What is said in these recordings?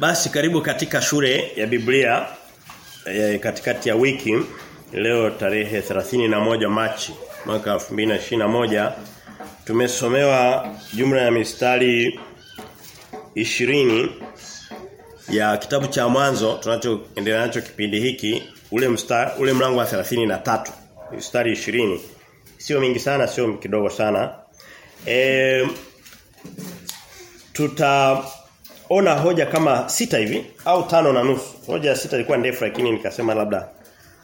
Basi karibu katika shule ya Biblia ya katikati ya wiki leo tarehe 31 Machi mwaka 2021 tumesomewa jumla ya mistari ishirini ya kitabu cha mwanzo tunachoendelea nacho kipindi hiki ule mstari ule mlango wa 33 mstari ishirini. Sio mingi sana sio kidogo sana. E, tutaona hoja kama sita hivi au tano na nusu. Hoja ya sita ilikuwa ndefu lakini nikasema labda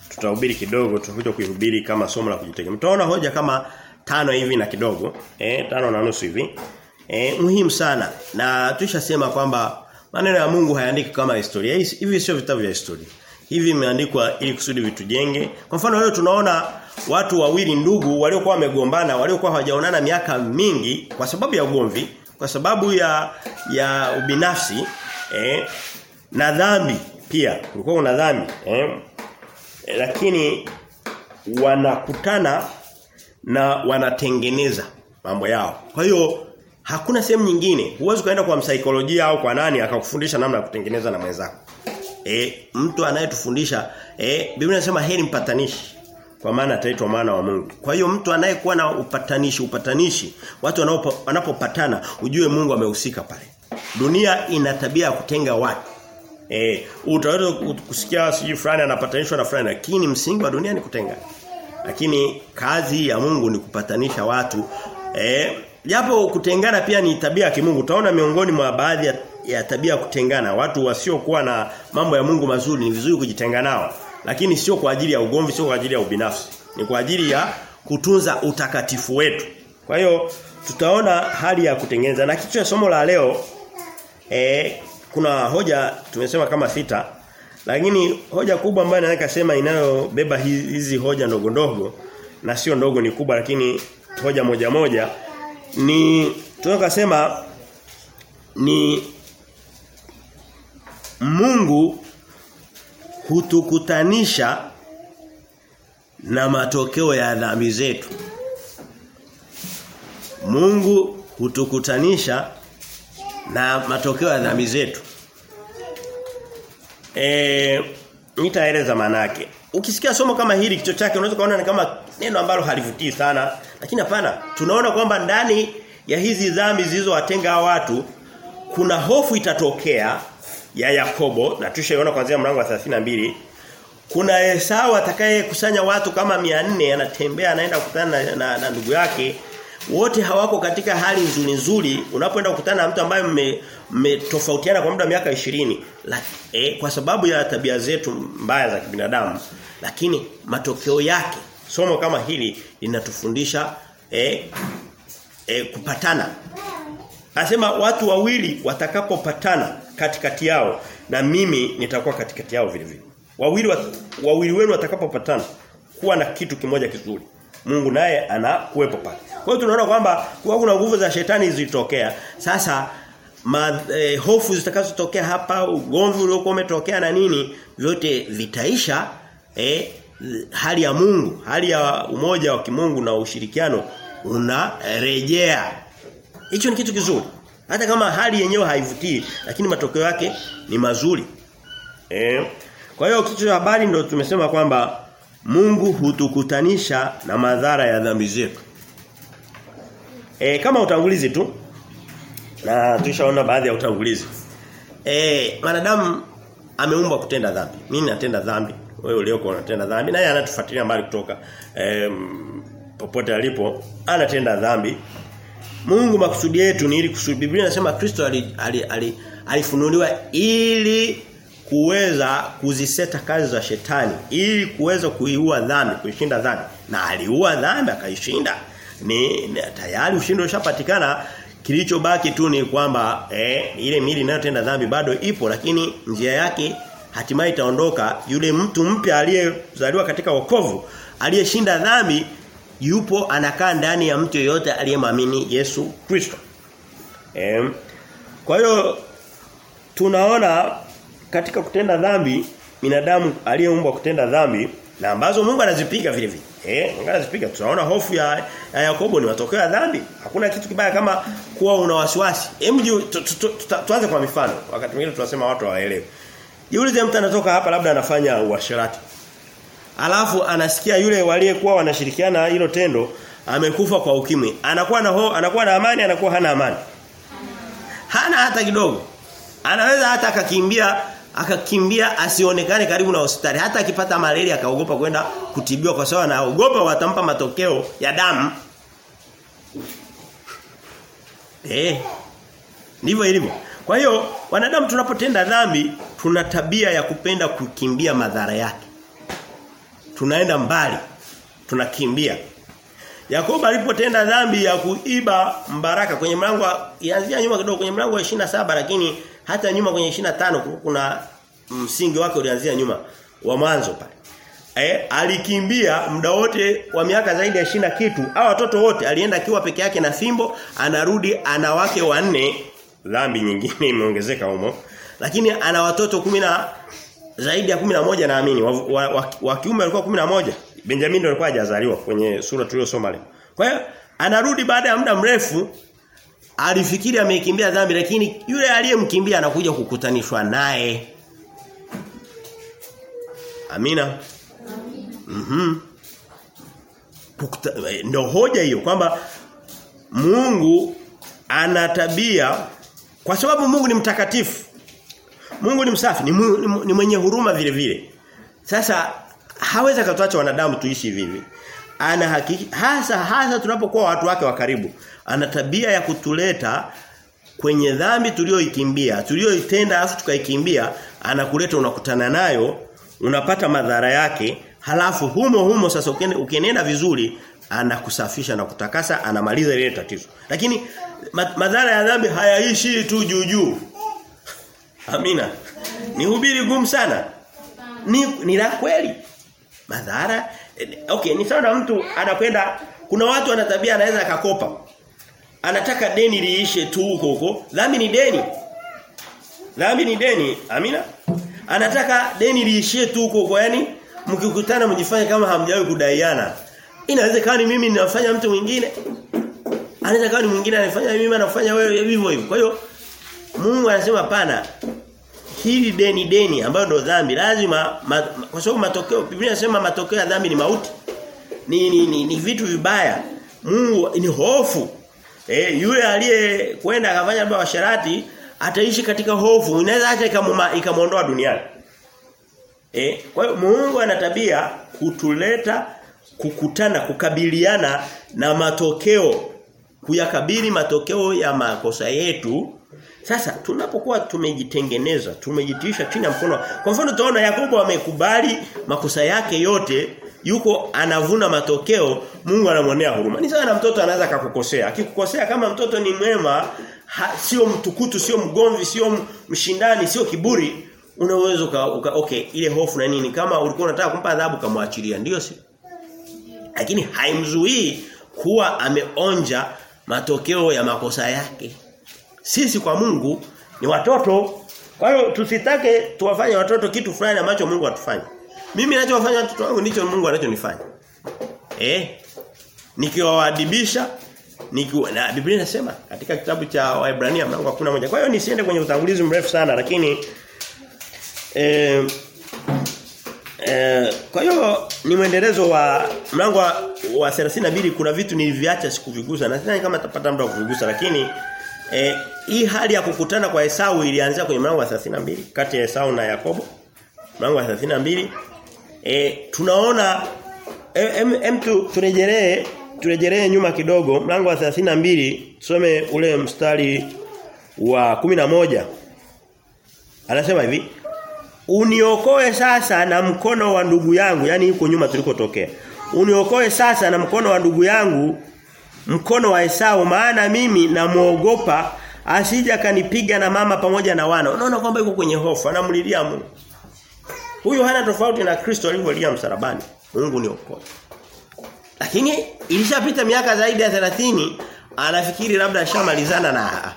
tutahubiri kidogo tutakuja kuihubiri kama somo la kujitegemea tutaona hoja kama tano hivi na kidogo eh tano na nusu hivi eh muhimu sana. Na tushasema kwamba maneno ya Mungu hayaandiki kama historia. Hivi sio vitabu vya historia. Hivi imeandikwa ili kusudi vitujenge. Kwa mfano leo tunaona watu wawili ndugu waliokuwa wamegombana waliokuwa hawajaonana miaka mingi kwa sababu ya ugomvi kwa sababu ya ya ubinafsi eh, na dhambi pia. Kulikuwa kuna dhambi eh, lakini wanakutana na wanatengeneza mambo yao. Kwa hiyo hakuna sehemu nyingine. Huwezi kaenda kwa msaikolojia au kwa nani akakufundisha namna ya kutengeneza na mwenzako. Eh, mtu anayetufundisha eh Biblia inasema heri mpatanishi kwa maana ataitwa mwana wa Mungu. Kwa hiyo mtu anayekuwa na upatanishi, upatanishi, watu wanapopatana, ujue Mungu amehusika pale. Dunia ina tabia ya kutenga watu. Eh, utaweza kusikia siji fulani anapatanishwa na fulani lakini msingi wa dunia ni kutenga. Lakini kazi ya Mungu ni kupatanisha watu. Eh, japo kutengana pia ni tabia ya kimungu. Utaona miongoni mwa baadhi ya, ya tabia ya kutengana, watu wasiokuwa na mambo ya Mungu mazuri ni vizuri kujitenga nao lakini sio kwa ajili ya ugomvi sio kwa ajili ya ubinafsi. Ni kwa ajili ya kutunza utakatifu wetu. Kwa hiyo tutaona hali ya kutengeneza. Na kichwa somo la leo eh kuna hoja tumesema kama sita lakini hoja kubwa ambayo naweza kusema inayobeba hizi hoja ndogo ndogo na sio ndogo ni kubwa lakini hoja moja moja ni tunaweza ni Mungu hutukutanisha na matokeo ya dhambi zetu. Mungu hutukutanisha na matokeo ya dhambi zetu. Eh nitaeleza maana yake. Ukisikia somo kama hili kichwa chake unaweza kuona ni kama neno ambalo halivutii sana, lakini hapana. Tunaona kwamba ndani ya hizi dhambi zilizowatenga watu kuna hofu itatokea ya Yakobo na tushaiona kuanzia mlango wa 32 kuna Esau atakayekusanya watu kama 400 anatembea anaenda kukutana na, na, na ndugu yake. Wote hawako katika hali nzuri nzuri unapoenda kukutana na mtu ambaye mmetofautiana kwa muda miaka 20 la, eh, kwa sababu ya tabia zetu mbaya za kibinadamu. Lakini matokeo yake somo kama hili linatufundisha eh, eh, kupatana. Anasema watu wawili watakapopatana katikati yao na mimi nitakuwa katikati yao vile vile. Wawili wawili wenu watakapopatana kuwa na kitu kimoja kizuri. Mungu naye anakuwepo pale. Kwa hiyo tunaona kwamba kwa kuna nguvu za shetani zilitokea. Sasa ma, eh, hofu zitakazotokea hapa, ugomvi uliokuwa umetokea na nini, vyote vitaisha eh, hali ya Mungu, hali ya umoja wa kimungu na ushirikiano unarejea Hicho ni kitu kizuri. Hata kama hali yenyewe haivutii lakini matokeo yake ni mazuri. Eh. Kwa hiyo kitu cha habari ndio tumesema kwamba Mungu hutukutanisha na madhara ya dhambi zetu. E, kama utangulizi tu na tulishaona baadhi ya utangulizi. Eh, wanadamu ameumbwa kutenda dhambi. Mimi natenda dhambi, wewe ulioko unatenda dhambi na yeye anatufuatilia mbali kutoka eh, popote alipo anatenda dhambi Mungu makusudi yetu ni ili kusudi Biblia inasema Kristo alifunuliwa ali, ali, ali ili kuweza kuziseta kazi za shetani ili kuweza kuiua dhambi kuishinda dhambi. Na aliua dhambi akaishinda. Ni, ni tayari ushindi ushapatikana. Kilichobaki tu ni kwamba eh, ile mili inayotenda dhambi bado ipo lakini njia yake hatimaye itaondoka. Yule mtu mpya aliyezaliwa katika wokovu aliyeshinda dhambi yupo anakaa ndani ya mtu yoyote aliyemwamini Yesu Kristo. Eh, kwa hiyo tunaona katika kutenda dhambi binadamu aliyeumbwa kutenda dhambi na ambazo Mungu anazipiga vile vile. Eh, Mungu anazipiga. Tunaona hofu ya, ya Yakobo ni matokeo ya dhambi. Hakuna kitu kibaya kama kuwa una wasiwasi. Hem tuanze kwa mifano. Wakati mwingine tunasema watu hawaelewi. Jiulize mtu anatoka hapa labda anafanya uasherati. Alafu anasikia yule waliyekuwa wanashirikiana hilo tendo amekufa kwa ukimwi. Anakuwa na ho, anakuwa na amani, anakuwa hana amani. Hana hata kidogo. Anaweza hata akakimbia akakimbia asionekane karibu na hospitali hata akipata malaria akaogopa kwenda kutibiwa kwa sababu anaogopa watampa matokeo ya damu eh ndivyo ilivyo kwa hiyo wanadamu tunapotenda dhambi tuna tabia ya kupenda kukimbia madhara yake tunaenda mbali tunakimbia Yakobo alipotenda dhambi ya kuiba mbaraka kwenye mlango ianzia nyuma kidogo kwenye mlango wa 27 lakini hata nyuma kwenye 25 kuna msingi wake ulianzia nyuma wa mwanzo pale. Eh, alikimbia muda wote wa miaka zaidi ya shina kitu. au watoto wote alienda akiwa peke yake na fimbo, anarudi ana wake wanne, dhambi nyingine imeongezeka humo. Lakini ana watoto kumi na zaidi ya kumi na moja naamini. Wa, wa, wa, wa kiume na moja Benjamin ndio alikuwa hajazaliwa kwenye sura tuliyosoma leo. Kwa hiyo anarudi baada ya muda mrefu alifikiri ameikimbia dhambi lakini yule aliyemkimbia anakuja kukutanishwa naye. Amina. Mhm. Mm ndio hoja hiyo kwamba Mungu ana tabia kwa sababu Mungu ni mtakatifu. Mungu ni msafi, ni, mu, ni, mwenye huruma vile vile. Sasa hawezi akatuacha wanadamu tuishi vivi. Ana hakiki hasa hasa tunapokuwa watu wake wa karibu. Ana tabia ya kutuleta kwenye dhambi tuliyoikimbia, tuliyoitenda afu tukaikimbia, anakuleta unakutana nayo, unapata madhara yake, halafu humo humo sasa ukienenda vizuri anakusafisha na kutakasa, anamaliza ile tatizo. Lakini madhara ya dhambi hayaishi tu juu juu. Amina. Ni hubiri gumu sana. Ni ni la kweli. Madhara okay ni sawa mtu anakwenda kuna watu wana tabia anaweza akakopa. Anataka deni liishe tu huko huko. Dhambi ni deni. Dhambi ni deni. Amina. Anataka deni liishie tu huko huko yani mkikutana mjifanye kama hamjawahi kudaiana. Inawezekana kani mimi ninafanya mtu mwingine. Anaweza kani ni mwingine anafanya mimi anafanya wewe hivyo hivyo. Kwa hiyo Mungu anasema pana hili deni deni ambayo ndio dhambi lazima ma, ma, kwa sababu matokeo Biblia inasema matokeo ya dhambi ni mauti. Ni ni, ni, ni vitu vibaya. Mungu ni hofu. Eh yule aliyekwenda akafanya mambo ya sharati ataishi katika hofu. Inaweza hata ikamuondoa duniani. Eh kwa hiyo Mungu ana tabia kutuleta kukutana kukabiliana na matokeo kuyakabili matokeo ya makosa yetu sasa tunapokuwa tumejitengeneza, tumejitisha chini ya mkono. Kwa mfano tunaona Yakobo amekubali makosa yake yote, yuko anavuna matokeo, Mungu anamwonea huruma. Ni sawa na mtoto anaweza akakukosea. Akikukosea kama mtoto ni mwema, sio mtukutu, sio mgomvi, sio mshindani, sio kiburi, unaweza uka, uka, okay, ile hofu na nini kama ulikuwa unataka kumpa adhabu kamwachilia, ndio si? Lakini haimzuii kuwa ameonja matokeo ya makosa yake. Sisi kwa Mungu ni watoto. Kwa hiyo tusitake tuwafanye watoto kitu fulani ambacho Mungu atufanye. Mimi ninachowafanya watoto wangu ndicho Mungu anachonifanya. Eh? Nikiwaadibisha nikiwa na Biblia inasema katika kitabu cha Waebrania mlango wa 11. Kwa hiyo nisiende kwenye utangulizi mrefu sana lakini eh Eh, kwa hiyo ni mwendelezo wa mlango wa, wa 32 kuna vitu niliviacha sikuvigusa na sidhani kama tapata muda wa kuvigusa lakini eh, hii hali ya kukutana kwa Esau ilianzia kwenye mlango wa 32 kati ya Esau na Yakobo. Mlango wa 32 eh, tunaona em, em tu, turejelee turejelee nyuma kidogo. Mlango wa 32 tusome ule mstari wa 11 anasema hivi Uniokoe sasa na mkono wa ndugu yangu, yani yuko nyuma tulikotokea. Uniokoe sasa na mkono wa ndugu yangu, mkono wa Esau maana mimi namuogopa asija kanipiga na mama pamoja na wana. Unaona kwamba yuko kwenye hofu, anamlilia Mungu. Huyu hana tofauti na Kristo alivyolia msalabani. Mungu niokoe. Lakini ilishapita miaka zaidi ya 30 anafikiri labda ashamalizana na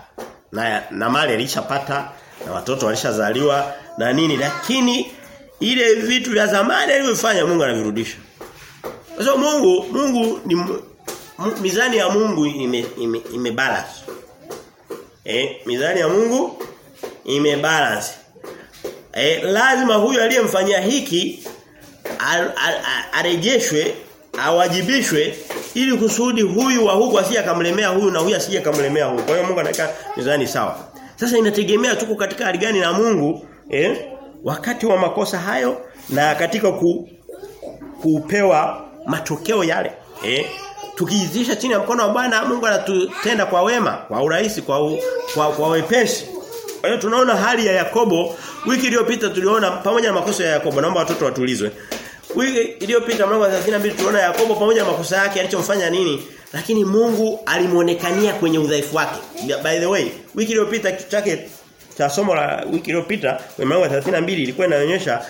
na, na mali alishapata na watoto walishazaliwa na nini lakini ile vitu vya zamani alivyofanya Mungu anavirudisha. Kwa sababu Mungu Mungu ni mizani ya Mungu ime, ime, ime. Eh, mizani ya Mungu ime balance. Eh, lazima huyu aliyemfanyia hiki arejeshwe awajibishwe ili kusudi huyu wa huku asije akamlemea huyu na huyu asije akamlemea huyu. Kwa hiyo Mungu anaweka mizani sawa. Sasa inategemea tuko katika hali gani na Mungu eh, wakati wa makosa hayo na katika ku, kupewa matokeo yale. Eh, tukiizisha chini ya mkono wa Bwana Mungu anatutenda kwa wema, kwa urahisi, kwa u, kwa, kwa wepesi. Kwa hiyo tunaona hali ya Yakobo wiki iliyopita tuliona pamoja na makosa ya Yakobo naomba watoto watulizwe. Wiki iliyopita mlango wa 32 tuliona Yakobo pamoja na makosa yake alichomfanya nini? Lakini Mungu alimuonekania kwenye udhaifu wake. By the way, wiki iliyopita kitu chake cha somo la wiki iliyopita kwenye mlango wa 32 ilikuwa inaonyesha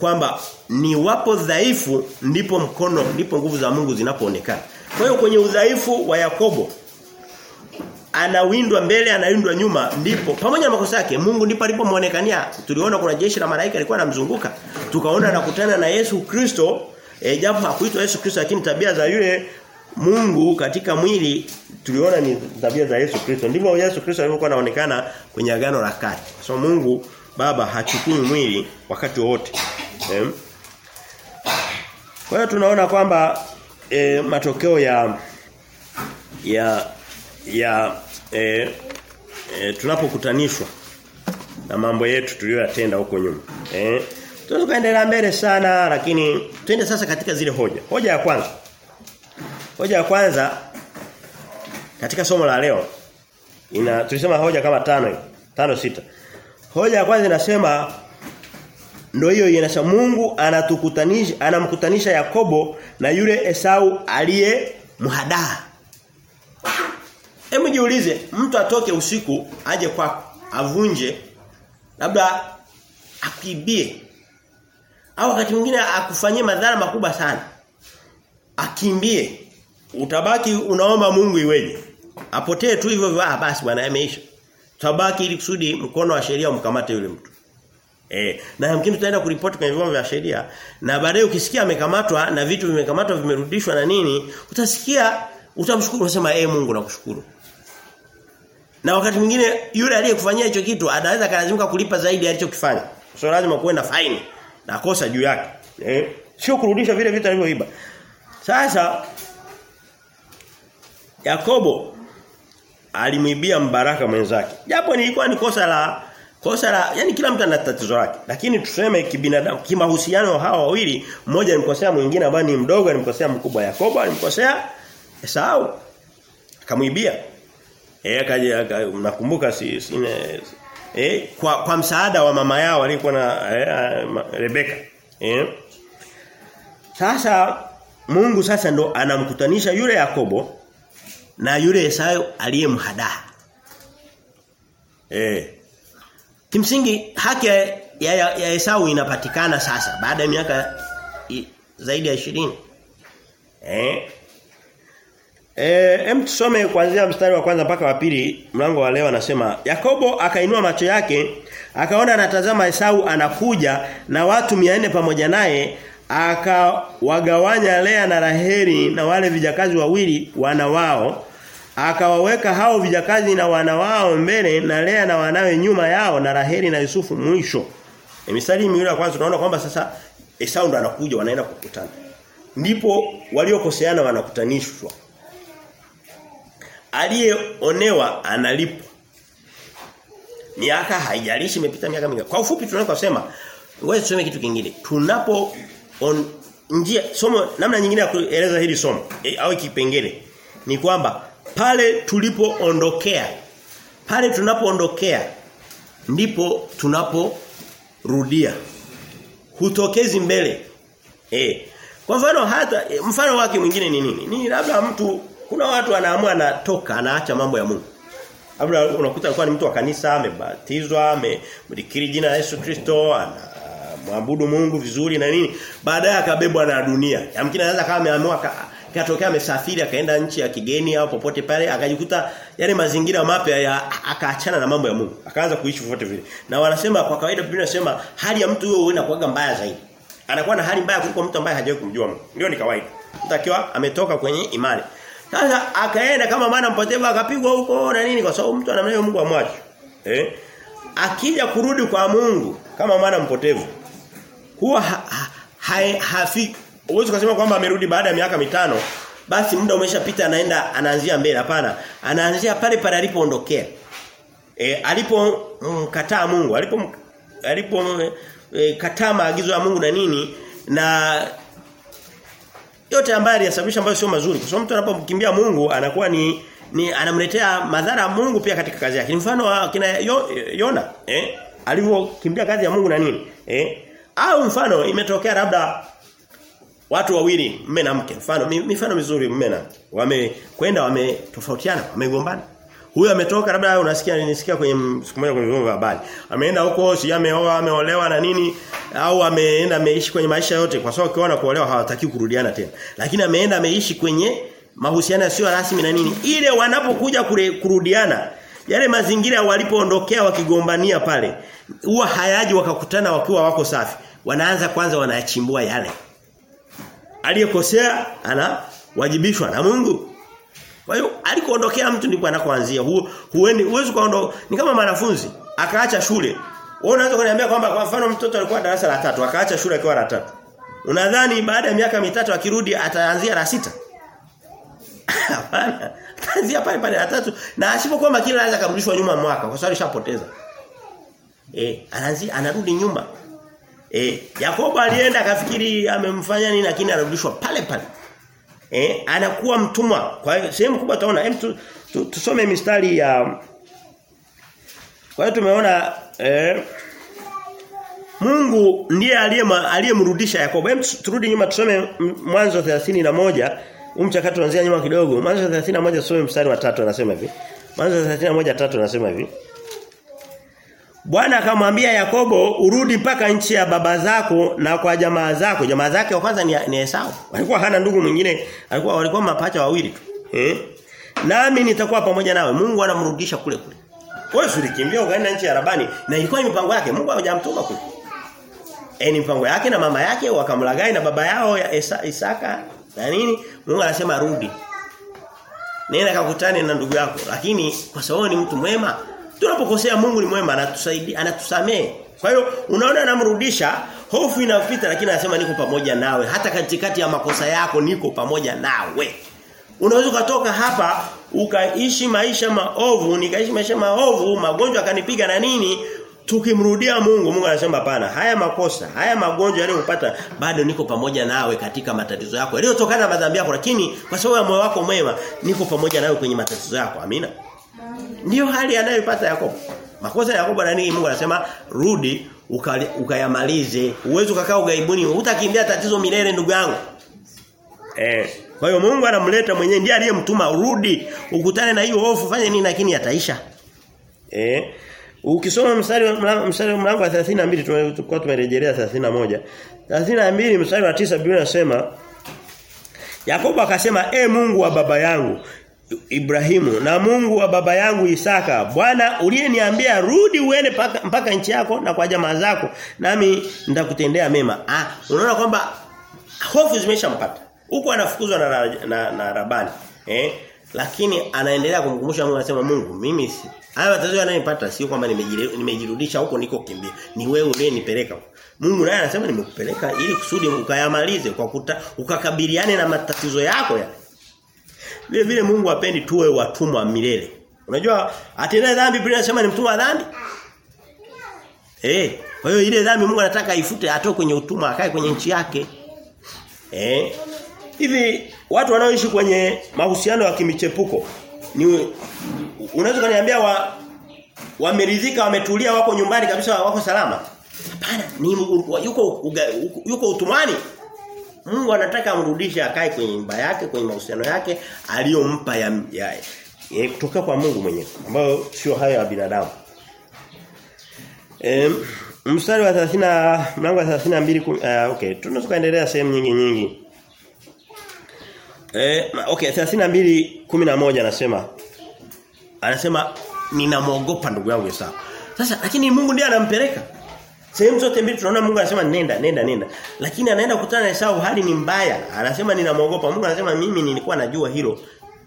kwamba ni wapo dhaifu ndipo mkono ndipo nguvu za Mungu zinapoonekana. Kwa hiyo kwenye udhaifu wa Yakobo anawindwa mbele anawindwa nyuma ndipo pamoja na makosa yake Mungu ndipo alipomuonekania tuliona kuna jeshi la malaika alikuwa anamzunguka tukaona anakutana na Yesu Kristo e, japo hakuitwa Yesu Kristo lakini tabia za yule Mungu katika mwili tuliona ni tabia za Yesu Kristo. Ndivyo Yesu Kristo alivyokuwa anaonekana kwenye agano la kale. So Mungu baba hachukui mwili wakati wote eh? Kwa hiyo tunaona kwamba e, matokeo ya ya ya e, e, tunapokutanishwa na mambo yetu tuliyoyatenda huko nyuma. Eh? Tunaendelea mbele sana lakini twende sasa katika zile hoja. Hoja ya kwanza. Hoja ya kwanza katika somo la leo ina tulisema hoja kama tano hivi, tano sita. Hoja ya kwanza inasema ndio hiyo inasema Mungu anatukutanisha anamkutanisha Yakobo na yule Esau aliye mhadaa. Hebu jiulize, mtu atoke usiku aje kwako, avunje labda akibie au wakati mwingine akufanyie madhara makubwa sana. Akimbie. Utabaki unaomba Mungu iweje? Apotee tu hivyo ah basi bwana yameisha. Utabaki ili kusudi mkono wa sheria umkamate yule mtu. Eh, na yamkini tutaenda kuripoti kwenye vyombo vya sheria na baadaye ukisikia amekamatwa na vitu vimekamatwa vimerudishwa na nini, utasikia utamshukuru unasema eh Mungu nakushukuru. Na wakati mwingine yule aliyekufanyia hicho kitu anaweza kalazimika kulipa zaidi alichokifanya. Sio lazima kuwe na faini na kosa juu yake. Eh? Sio kurudisha vile vitu alivyoiba. Sasa Yakobo alimwibia mbaraka mwenzake. Japo nilikuwa ni kosa la kosa la yani kila mtu ana tatizo lake. Lakini tuseme kibinadamu kimahusiano hawa wawili mmoja alimkosea mwingine ambaye ni mdogo alimkosea mkubwa Yakobo alimkosea Esau. Akamwibia. Eh akaja nakumbuka si, si eh kwa kwa msaada wa mama yao alikuwa na eh, Rebeka. Eh. Sasa Mungu sasa ndo anamkutanisha yule Yakobo na yule Yesayo aliyemhadaa. Eh. Kimsingi haki ya, ya, ya Esau inapatikana sasa baada ya miaka i, zaidi ya 20. Eh. Eh, hem tusome kuanzia mstari wa kwanza mpaka wa pili mlango wa leo anasema Yakobo akainua macho yake akaona anatazama Esau anakuja na watu 400 pamoja naye akawagawanya Lea na Raheli na wale vijakazi wawili wana wao akawaweka hao vijakazi na wana wao mbele na Lea na wanawe nyuma yao na Raheli na Yusufu mwisho. E misali miwili ya kwanza tunaona kwamba sasa Esau ndo anakuja wanaenda kukutana. Ndipo waliokoseana wanakutanishwa. Aliyeonewa analipwa. Miaka haijalishi imepita miaka mingapi. Kwa ufupi tunaweza kusema ngoja tuseme kitu kingine. Tunapo on, njia somo namna nyingine ya kueleza hili somo e, au kipengele ni kwamba pale tulipoondokea pale tunapoondokea ndipo tunaporudia. Hutokezi mbele. Eh kwa mfano hata e, mfano wake mwingine ni nini? Ni labda mtu kuna watu anaamua anatoka anaacha mambo ya Mungu. Labda unakuta alikuwa ni mtu wa kanisa amebatizwa amekiri jina la Yesu Kristo anamwabudu Mungu vizuri na nini. Baadaye akabebwa na dunia. Yamkini anaweza kama ameamua katokea amesafiri akaenda nchi ya kigeni au popote pale akajikuta yale mazingira mapya ya akaachana na mambo ya Mungu. Akaanza kuishi popote vile. Na wanasema kwa kawaida Biblia inasema hali ya mtu huyo inakuwa mbaya zaidi. Anakuwa na hali mbaya kuliko mtu ambaye hajawahi kumjua Mungu. Ndio ni kawaida. Mtu akiwa ametoka kwenye imani. Sasa akaenda kama maana mpotevu akapigwa huko na nini kwa sababu mtu anamlea Mungu amwache. Eh? Akija kurudi kwa Mungu kama maana mpotevu huwa ha, ha, ha, hafi uwezo kusema kwamba amerudi baada ya miaka mitano basi muda umeshapita anaenda anaanzia mbele hapana anaanzia pale pale alipoondokea e, alipo mkataa Mungu alipo alipo e, kataa maagizo ya Mungu na nini na yote ambayo aliyasababisha ambayo sio mazuri kwa sababu mtu anapomkimbia Mungu anakuwa ni ni anamletea madhara Mungu pia katika kazi yake. Mfano kina yo, Yona eh alivyokimbia kazi ya Mungu na nini eh au mfano imetokea labda watu wawili mme na mke. Mfano mifano mizuri mme na wamekwenda wametofautiana wamegombana. Huyu ametoka labda unasikia nisikia kwenye siku moja kwenye vyombo vya habari. Ameenda huko si ameoa ameolewa na nini au ameenda ameishi kwenye maisha yote. Kwa sababu ukiona kuolewa hawataki kurudiana tena. Lakini ameenda ameishi kwenye mahusiano yasiyo rasmi na nini. Ile wanapokuja kurudiana yale mazingira walipoondokea wakigombania pale huwa hayaji wakakutana wakiwa wako safi wanaanza kwanza wanayachimbua yale aliyekosea anawajibishwa na Mungu kwa hiyo alikoondokea mtu ndipo anakoanzia huo huweni uwezo kaondoka ni kama mwanafunzi akaacha shule wewe unaweza kuniambia kwamba kwa mfano mtoto alikuwa darasa la tatu akaacha shule akiwa la tatu unadhani baada ya miaka mitatu akirudi ataanzia la sita Hapana. Kaanzia pale pale la tatu na asipokuwa makini anaweza kurudishwa nyuma mwaka kwa sababu alishapoteza. Eh, anaanzia anarudi nyuma. Eh, Yakobo alienda akafikiri amemfanya nini lakini anarudishwa pale pale. Eh, anakuwa mtumwa. Kwa hiyo sehemu kubwa tunaona hem tu, tu, tusome mistari ya Kwa hiyo tumeona eh Mungu ndiye aliyemrudisha Yakobo. Hem turudi nyuma tusome mwanzo 31 huu mchakato unaanzia nyuma kidogo. Mwanzo 31 tusome mstari wa 3 anasema hivi. Mwanzo 31 3 anasema hivi. Bwana akamwambia Yakobo urudi mpaka nchi ya baba zako na kwa jamaa zako. Jamaa zake wa kwanza ni, ni Esau. Walikuwa hana ndugu mwingine, alikuwa walikuwa mapacha wawili tu. Eh? Nami nitakuwa pamoja nawe. Mungu anamrudisha kule kule. Wewe ulikimbia ukaenda nchi ya Rabani na ilikuwa ni mipango yake. Mungu hajamtuma kule. Eh ni mipango yake na mama yake wakamlagai na baba yao ya Esa, Isaka na nini? Mungu anasema rudi. Nenda kakutane na ndugu yako. Lakini kwa sababu ni mtu mwema, tunapokosea Mungu ni mwema anatusaidia, anatusamee. Kwa hiyo unaona anamrudisha, hofu inapita lakini anasema niko pamoja nawe. Hata katikati ya makosa yako niko pamoja nawe. Unaweza ukatoka hapa ukaishi maisha maovu, nikaishi maisha maovu, magonjwa akanipiga na nini, tukimrudia Mungu Mungu anasema hapana haya makosa haya magonjwa yaliyopata bado niko pamoja nawe katika matatizo yako yaliyotokana na madhambi yako lakini kwa sababu ya moyo wako mwema niko pamoja nawe kwenye matatizo yako amina ndiyo hali anayopata Yakobo. Makosa ya Yakobo na nini? Mungu anasema rudi ukayamalize. Uka uwezo ukakaa ugaibuni hutakimbia tatizo milele ndugu yangu. Eh. Kwa hiyo Mungu anamleta mwenyewe ndiye aliyemtuma rudi ukutane na hiyo hofu fanye nini? Lakini yataisha. Eh. Ukisoma mstari mstari mlango wa 32 tulikuwa tumerejelea 31. 32 mstari wa 9 Biblia inasema Yakobo akasema e Mungu wa baba yangu Ibrahimu na Mungu wa baba yangu Isaka Bwana uliyeniambia rudi uende mpaka, mpaka nchi yako na kwa jamaa zako nami nitakutendea mema. Ah unaona kwamba hofu zimeshampata. Huko anafukuzwa na, na, na Rabani. Eh? Lakini anaendelea kumkumbusha Mungu anasema Mungu mimi si haya matatizo yanayopata sio kwamba nimejirudisha huko niko kimbia. Ni wewe uliyenipeleka. Mungu naye anasema nimekupeleka ili kusudi ukayamalize kwa kuta, ukakabiliane na matatizo yako ya. Vile vile Mungu apendi tuwe watumwa milele. Unajua atendaye dhambi Biblia inasema ni mtumwa wa dhambi. Eh, kwa hiyo ile dhambi Mungu anataka ifute atoe kwenye utumwa akae kwenye nchi yake. Eh? Hivi watu wanaoishi kwenye mahusiano ya kimichepuko ni unaweza kuniambia wa wameridhika wametulia wako nyumbani kabisa wako salama? Hapana, ni yuko yuko utumwani. Mungu anataka amrudishe akae kwenye nyumba yake, kwenye mahusiano yake aliyompa ya, ya, ya kutoka kwa Mungu mwenyewe ambayo sio hayo ya binadamu. E, mstari wa 30 mlango wa 32 uh, okay tunaweza kuendelea sehemu nyingi nyingi. Eh okay 32:11 anasema anasema ninamwogopa ndugu yangu Esau. Sasa lakini Mungu ndiye anampeleka. Sehemu zote mbili tunaona Mungu anasema nenda nenda nenda. Lakini anaenda kukutana na Esau hali ni mbaya. Anasema ninamuogopa. Mungu anasema mimi nilikuwa najua hilo.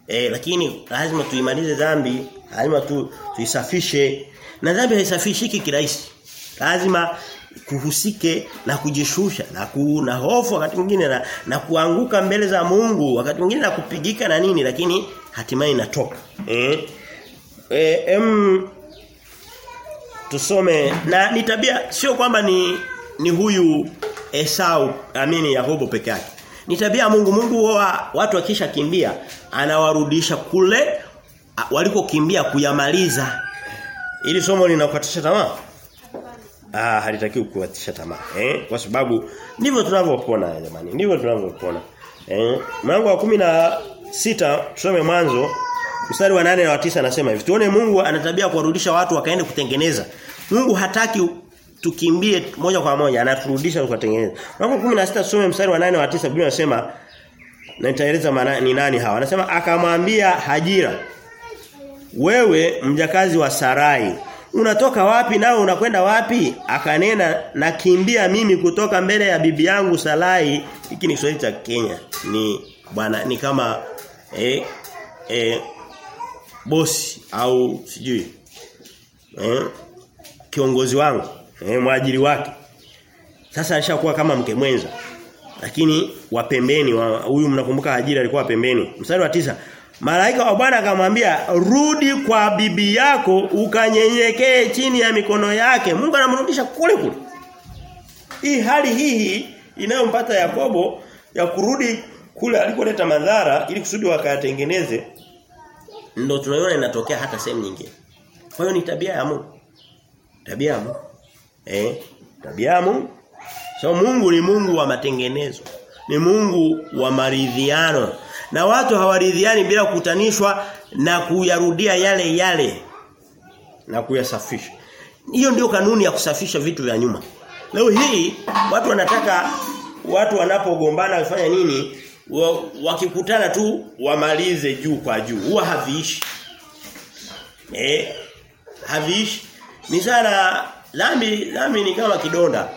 E, lakini lazima tuimalize dhambi, lazima tu tuisafishe. Na dhambi haisafishiki kirahisi. Lazima kuhusike na kujishusha na ku, na hofu wakati mwingine na, na kuanguka mbele za Mungu wakati mwingine na kupigika na nini lakini hatimaye inatoka. Eh eh em tusome na ni tabia sio kwamba ni ni huyu Esau amini Yakobo peke yake. Ni tabia Mungu. Mungu wa watu akisha kimbia anawarudisha kule walikokimbia kuyamaliza. Ili somo linakukatisha tamaa? Ah, halitakiwi kukatisha tamaa. Eh? Kwa sababu ndivyo tunavyopona jamani. Ndivyo tunavyopona. Eh? Mlango wa kumi na sita tusome mwanzo mstari wa nane na wa tisa anasema hivi. Tuone Mungu ana tabia kuwarudisha watu wakaende kutengeneza. Mungu hataki tukimbie moja kwa moja, anaturudisha tukatengeneza. Marko 16 tusome mstari wa nane wa tisa Biblia inasema na nitaeleza maana ni nani hawa. Anasema akamwambia Hajira wewe mjakazi wa Sarai unatoka wapi nao unakwenda wapi akanena nakimbia mimi kutoka mbele ya bibi yangu Sarai hiki ni Kiswahili cha Kenya ni bwana ni kama eh, eh, bosi au sijui eh, kiongozi wangu eh, mwajiri wake sasa alishakuwa kama mke mwenza lakini wa pembeni huyu mnakumbuka ajira alikuwa pembeni mstari wa tisa Malaika wa Bwana akamwambia rudi kwa bibi yako ukanyenyekee chini ya mikono yake. Mungu anamrudisha kule kule. Hii hali hii inayompata Yakobo ya kurudi kule alikoleta madhara ili kusudi wakayatengeneze ndio tunaiona inatokea hata sehemu nyingine. Kwa hiyo ni tabia ya Mungu. Tabia ya Mungu. Eh, tabia ya Mungu. So Mungu ni Mungu wa matengenezo. Ni Mungu wa maridhiano. Na watu hawaridhiani bila kukutanishwa na kuyarudia yale yale na kuyasafisha. Hiyo ndio kanuni ya kusafisha vitu vya nyuma. Leo hii watu wanataka watu wanapogombana wafanya nini? Wa, wakikutana tu wamalize juu kwa juu. Huwa haviishi. Eh? Haviishi. Sana dhambi dhambi ni kama kidonda.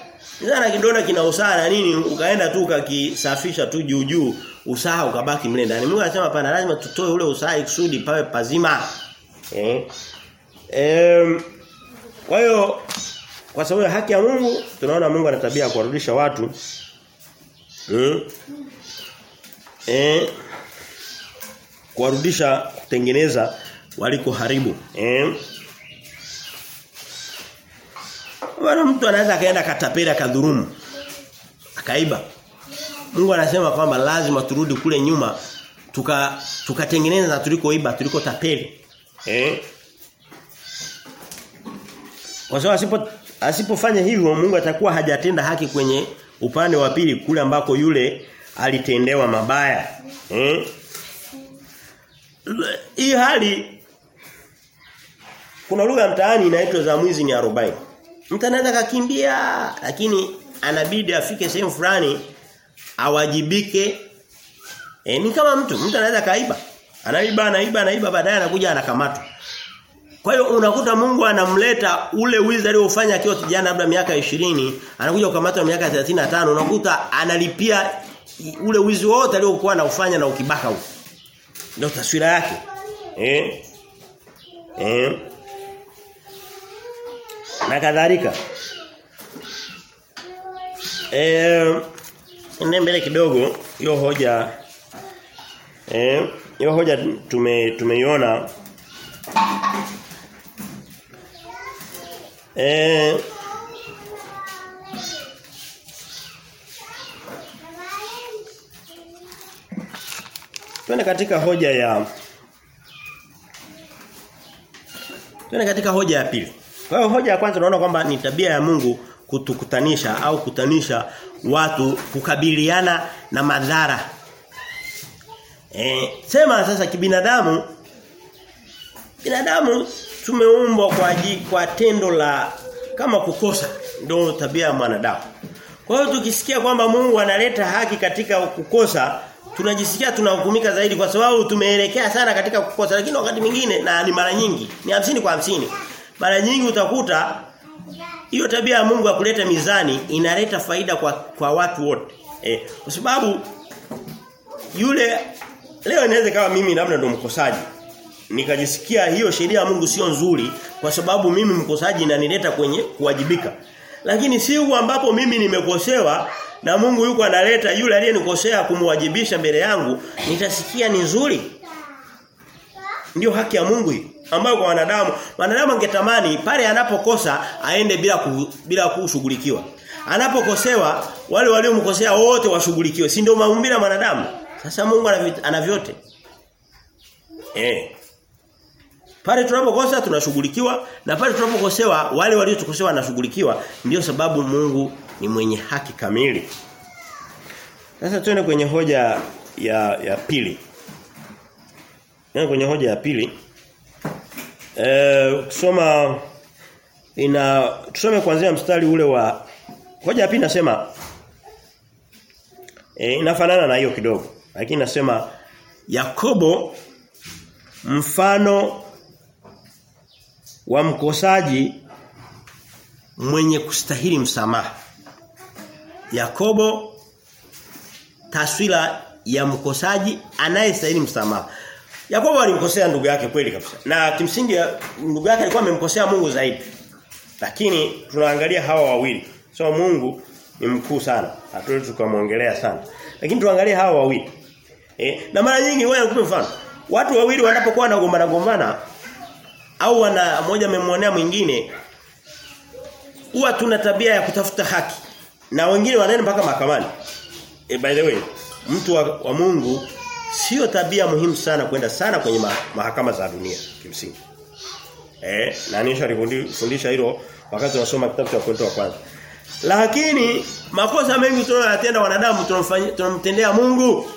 Sana kidonda kina usaha na nini ukaenda tu ukakisafisha tu juu juu usaha ukabaki mle ndani. Mungu anasema pana lazima tutoe ule usaha kusudi pawe pazima. Eh? Em kwa hiyo kwa sababu ya haki ya Mungu tunaona Mungu ana tabia ya kuwarudisha watu eh eh kuwarudisha kutengeneza waliko haribu eh Bwana mtu anaweza kaenda katapera kadhurumu akaiba? Mungu anasema kwamba lazima turudi kule nyuma tuka tukatengeneza tulikoiba tuliko tapeli eh kwa sababu asipo asipofanya hivyo Mungu atakuwa hajatenda haki kwenye upande wa pili kule ambako yule alitendewa mabaya. Eh? Hii hali kuna lugha mtaani inaitwa za mwizi ni 40. Mtu anaweza kakimbia lakini anabidi afike sehemu fulani awajibike. E, ni kama mtu, mtu anaweza kaiba. Anaiba, anaiba, anaiba baadaye anakuja anakamatwa. Kwa hiyo unakuta Mungu anamleta ule wizi aliofanya akiwa kijana labda miaka 20, anakuja kukamatwa miaka 35, unakuta analipia ule wizi wote aliokuwa anaufanya na ukibaka huko. Ndio taswira yake. Eh? Eh? Na kadhalika. Eh, ende mbele kidogo hiyo hoja eh hiyo hoja tume tumeiona Eh Twende katika hoja ya Twende katika hoja ya pili. Kwa hiyo hoja ya kwanza tunaona kwamba ni tabia ya Mungu kutukutanisha au kutanisha watu kukabiliana na madhara. E, sema sasa kibinadamu binadamu tumeumbwa kwa ajili kwa tendo la kama kukosa ndio tabia ya mwanadamu. Kwa hiyo tukisikia kwamba Mungu analeta haki katika kukosa tunajisikia tunahukumika zaidi kwa sababu tumeelekea sana katika kukosa lakini wakati mwingine na ni mara nyingi ni hamsini kwa hamsini. Mara nyingi utakuta hiyo tabia ya Mungu ya kuleta mizani inaleta faida kwa kwa watu wote. Eh, kwa sababu yule leo inaweza kawa mimi labda ndo mkosaji nikajisikia hiyo sheria ya Mungu sio nzuri kwa sababu mimi mkosaji inanileta kwenye kuwajibika lakini siku ambapo mimi nimekosewa na Mungu yuko analeta yule aliyenikosea kumwajibisha mbele yangu nitasikia ni nzuri? Ndiyo haki ya Mungu hiyo ambayo kwa wanadamu wanadamu angetamani pale anapokosa aende bila ku, bila kushughulikiwa. Anapokosewa wale waliomkosea wote washughulikiwe. Si ndio maumbile ya wanadamu sasa Mungu ana vyote eh pale tunapokosa tunashughulikiwa na pale tunapokosewa wale waliotukosewa wanashughulikiwa ndio sababu Mungu ni mwenye haki kamili. Sasa tuende kwenye hoja ya ya pili. Ndio kwenye hoja ya pili. Eh kusoma ina tusome kuanzia mstari ule wa hoja ya pili nasema e, inafanana na hiyo kidogo. Lakini nasema Yakobo mfano wa mkosaji mwenye kustahili msamaha. Yakobo taswira ya mkosaji anayestahili msamaha. Yakobo alimkosea ndugu yake kweli kabisa. Na kimsingi ndugu yake alikuwa amemkosea Mungu zaidi. Lakini tunaangalia hawa wawili. So Mungu ni mkuu sana. Hatuwezi tukamwongelea sana. Lakini tuangalie hawa wawili. Eh, na mara nyingi wewe mfano. Watu wawili wanapokuwa wanagombana gombana au wana mmoja amemwonea mwingine huwa tuna tabia ya kutafuta haki na wengine wanaenda mpaka mahakamani. E, by the way, mtu wa, wa Mungu sio tabia muhimu sana kwenda sana kwenye ma, mahakama za dunia kimsingi. Eh, na nisha fundisha hilo wakati tunasoma kitabu cha Korinto wa kwanza. Lakini makosa mengi tunayotenda wanadamu tunamtendea Mungu.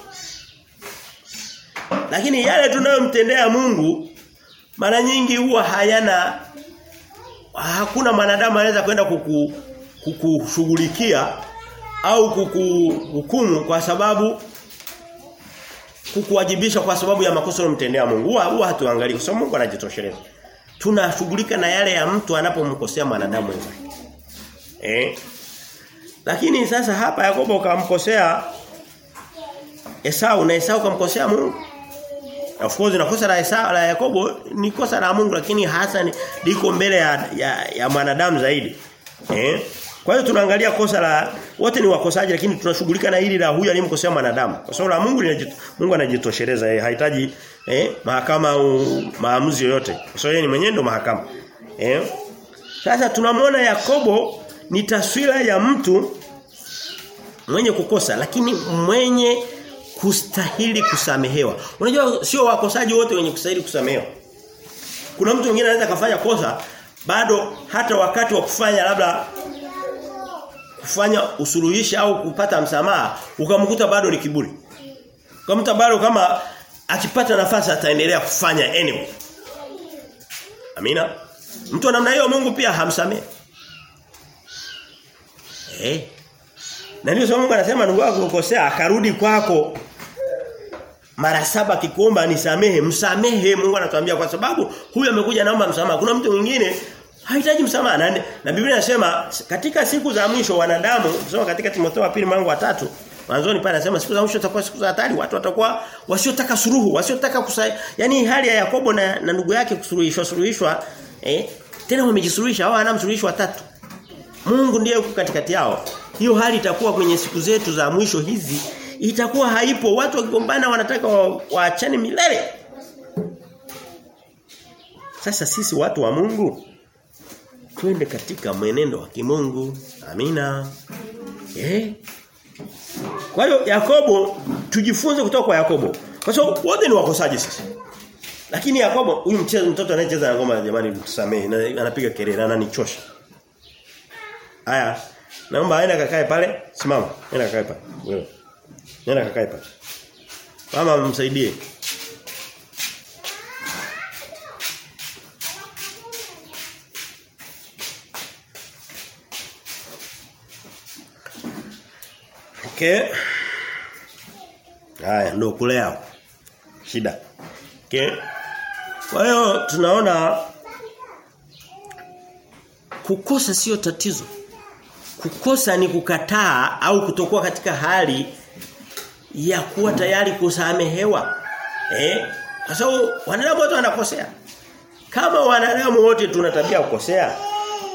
Lakini yale tunayomtendea Mungu mara nyingi huwa hayana hakuna mwanadamu anaweza kwenda kuku kukushughulikia au kukuhukumu kwa sababu kukuwajibisha kwa sababu ya makosa unayomtendea Mungu. Huwa hatuangalii kwa sababu Mungu anajitosheleza. Tunashughulika na yale ya mtu anapomkosea mwanadamu mwenzake. Eh? Lakini sasa hapa Yakobo kamkosea Esau na Esau kamkosea Mungu. Of course na kosa la Esau la Yakobo ni kosa la Mungu lakini hasa ni liko mbele ya, ya, ya mwanadamu zaidi. Eh? Kwa hiyo tunaangalia kosa la wote ni wakosaji lakini tunashughulika na hili la huyu aliyemkosea mwanadamu. Kwa sababu la Mungu linajito, Mungu anajitosheleza yeye hahitaji eh, mahakama au maamuzi yoyote. Kwa sababu yeye ni mwenyewe ndo mahakama. Eh? Sasa tunamwona Yakobo ni taswira ya mtu mwenye kukosa lakini mwenye kustahili kusamehewa. Unajua sio wakosaji wote wenye kustahili kusamehewa. Kuna mtu mwingine anaweza kafanya kosa bado hata wakati wa kufanya labda kufanya usuluhishi au kupata msamaha ukamkuta bado ni kiburi. Ukamkuta bado kama akipata nafasi ataendelea kufanya anyway. Amina. Mtu namna hiyo Mungu pia hamsamehe. Eh. Na ndio sababu Mungu anasema ndugu yako ukosea akarudi kwako mara saba kikuomba nisamehe, msamehe Mungu anatuambia kwa sababu huyu amekuja naomba msamaha. Kuna mtu mwingine hahitaji msamaha. Na, na Biblia inasema katika siku za mwisho wanadamu, kusoma katika Timotheo wa pili mlango wa tatu Mwanzoni pale anasema siku za mwisho zitakuwa siku za hatari, watu watakuwa wasiotaka suruhu, wasiotaka kusai. Yaani hali ya Yakobo na, na ndugu yake kusuruhishwa suruhishwa eh tena wamejisuruhisha hao anamsuruhishwa tatu. Mungu ndiye yuko katikati yao. Hiyo hali itakuwa kwenye siku zetu za mwisho hizi itakuwa haipo. Watu wakigombana wanataka waachane wa milele. Sasa sisi watu wa Mungu twende katika mwenendo wa kimungu. Amina. Eh? Kwa hiyo Yakobo tujifunze kutoka kwa Yakobo. Kwa sababu wote ni wakosaji sisi. Lakini Yakobo huyu mchezo mtoto anayecheza na ngoma jamani mtusamee anapiga kelele ananichosha. Haya. Naomba aende kakae pale. Simama. Nenda kakae pale. Wewe. Nenda kakae pale. Mama msaidie. Okay. Haya ndio kulea. Shida. Okay. Kwa hiyo tunaona kukosa sio tatizo. Kukosa ni kukataa au kutokuwa katika hali ya kuwa tayari kusamehewa. Eh? Kwa sababu wanadamu wote wanakosea. Kama wanadamu wote tuna tabia kukosea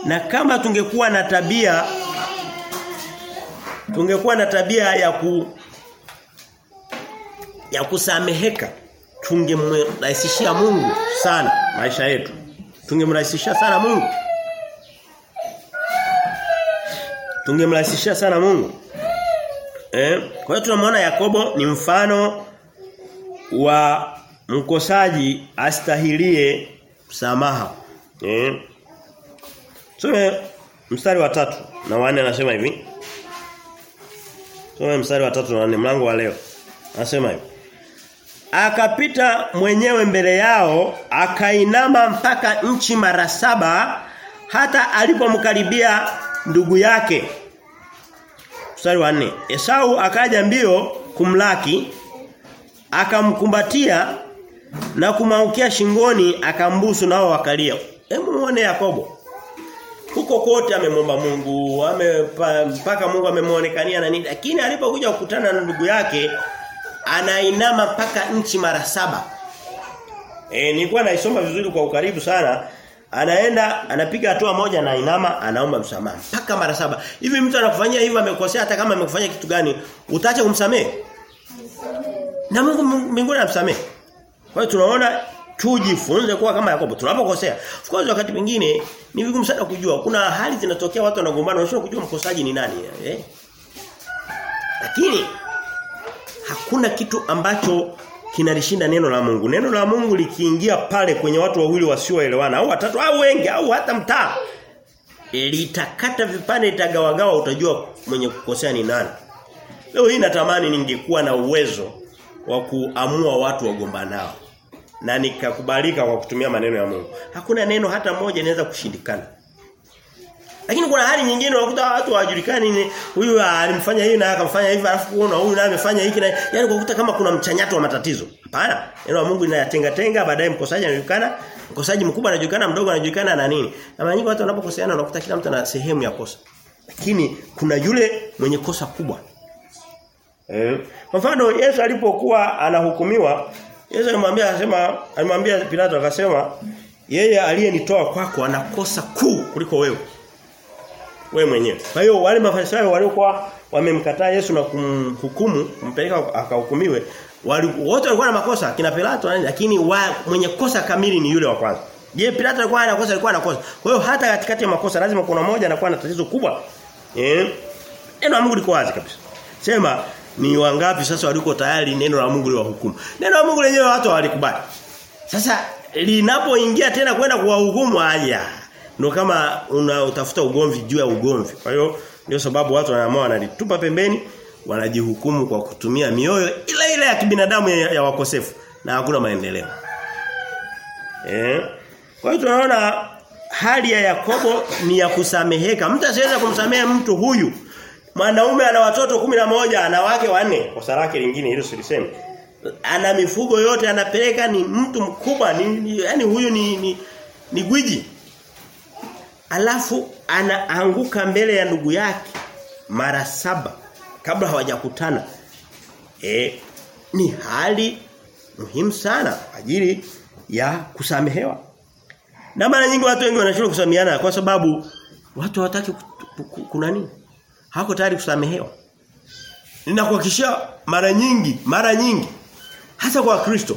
na kama tungekuwa na tabia tungekuwa na tabia ya ku ya kusameheka tungemrahisishia Mungu sana maisha yetu. Tungemrahisishia sana Mungu. Tungemrahisishia sana Mungu. Eh? Kwa hiyo tunamwona Yakobo ni mfano wa mkosaji astahilie msamaha. Eh? Tusome mstari wa tatu na wanne anasema hivi. Tusome mstari wa tatu na wanne mlango wa leo. Anasema hivi. Akapita mwenyewe mbele yao, akainama mpaka nchi mara saba hata alipomkaribia ndugu yake. Mstari wa 4. Esau akaja mbio kumlaki, akamkumbatia na kumaukia shingoni akambusu nao wakalia. Hebu muone Yakobo. Huko kote amemwomba Mungu, mpaka Mungu amemuonekania na nini. Lakini alipokuja kukutana na ndugu yake anainama mpaka nchi mara saba. Eh nilikuwa naisoma vizuri kwa ukaribu sana. Anaenda anapiga hatua moja na inama anaomba msamaha mpaka mara saba. Hivi mtu anakufanyia hivyo amekosea hata kama amekufanyia kitu gani, utaacha kumsamehe? Na Mungu mbinguni anamsamehe. Kwa hiyo tunaona tujifunze kuwa kama Yakobo. Tunapokosea. Of course wakati mwingine ni vigumu sana kujua. Kuna hali zinatokea watu wanagombana, unashindwa kujua mkosaji ni nani, eh? Lakini hakuna kitu ambacho kinalishinda neno la Mungu. Neno la Mungu likiingia pale kwenye watu wawili wasioelewana au watatu au wengi au hata mtaa litakata vipande litagawagawa utajua mwenye kukosea ni nani. Leo hii natamani ningekuwa na uwezo wa kuamua watu wagomba nao na nikakubalika kwa kutumia maneno ya Mungu. Hakuna neno hata moja inaweza kushindikana. Lakini kuna hali nyingine unakuta watu hawajulikani ni huyu alimfanya hivi na akamfanya hivi alafu kuona huyu naye amefanya hiki na yani unakuta kama kuna mchanyato wa matatizo. Hapana. Neno la Mungu linayatenga tenga baadaye mkosaji anajulikana, mkosaji mkubwa anajulikana, mdogo anajulikana na nini. Na mara nyingi watu wanapokoseana unakuta kila mtu ana sehemu ya kosa. Lakini kuna yule mwenye kosa kubwa. Eh. Kwa mfano Yesu alipokuwa anahukumiwa, Yesu alimwambia akasema alimwambia Pilato akasema yeye aliyenitoa kwako anakosa kuu kuliko wewe wewe mwenyewe. Kwa hiyo wale mafarisayo waliokuwa wamemkataa Yesu na kumhukumu, kumpeleka akahukumiwe, wali, wote walikuwa na makosa kina Pilato lakini wa, mwenye kosa kamili ni yule wa kwanza. Je, Pilato alikuwa ana kosa alikuwa ana kosa. Kwa hiyo hata katikati ya makosa lazima kuna moja anakuwa na tatizo kubwa. Eh? Neno la Mungu liko wazi kabisa. Sema ni wangapi sasa waliko tayari neno la Mungu liwahukumu. Neno la Mungu lenyewe watu hawalikubali. Sasa linapoingia tena kwenda kuwahukumu haya ndio kama unatafuta ugomvi juu ya ugomvi. Kwa hiyo ndio sababu watu wanaamua wanalitupa pembeni, wanajihukumu kwa kutumia mioyo ile ile ya kibinadamu ya, ya wakosefu na hakuna maendeleo. Eh? Kwa hiyo tunaona hali ya Yakobo ni ya kusameheka. Mtu asiweza kumsamehe mtu huyu. Mwanaume ana watoto kumi na moja ana wake wanne. Kosa lake lingine hilo silisemi. Ana mifugo yote anapeleka ni mtu mkubwa ni, ni yani huyu ni ni, ni gwiji alafu anaanguka mbele ya ndugu yake mara saba kabla hawajakutana. E, ni hali muhimu sana kwa ajili ya kusamehewa. Na mara nyingi watu wengi wanashindwa kusameheana kwa sababu watu hawataki kuna nini Hako tayari kusamehewa. Ninakuhakikishia mara nyingi mara nyingi hasa kwa Kristo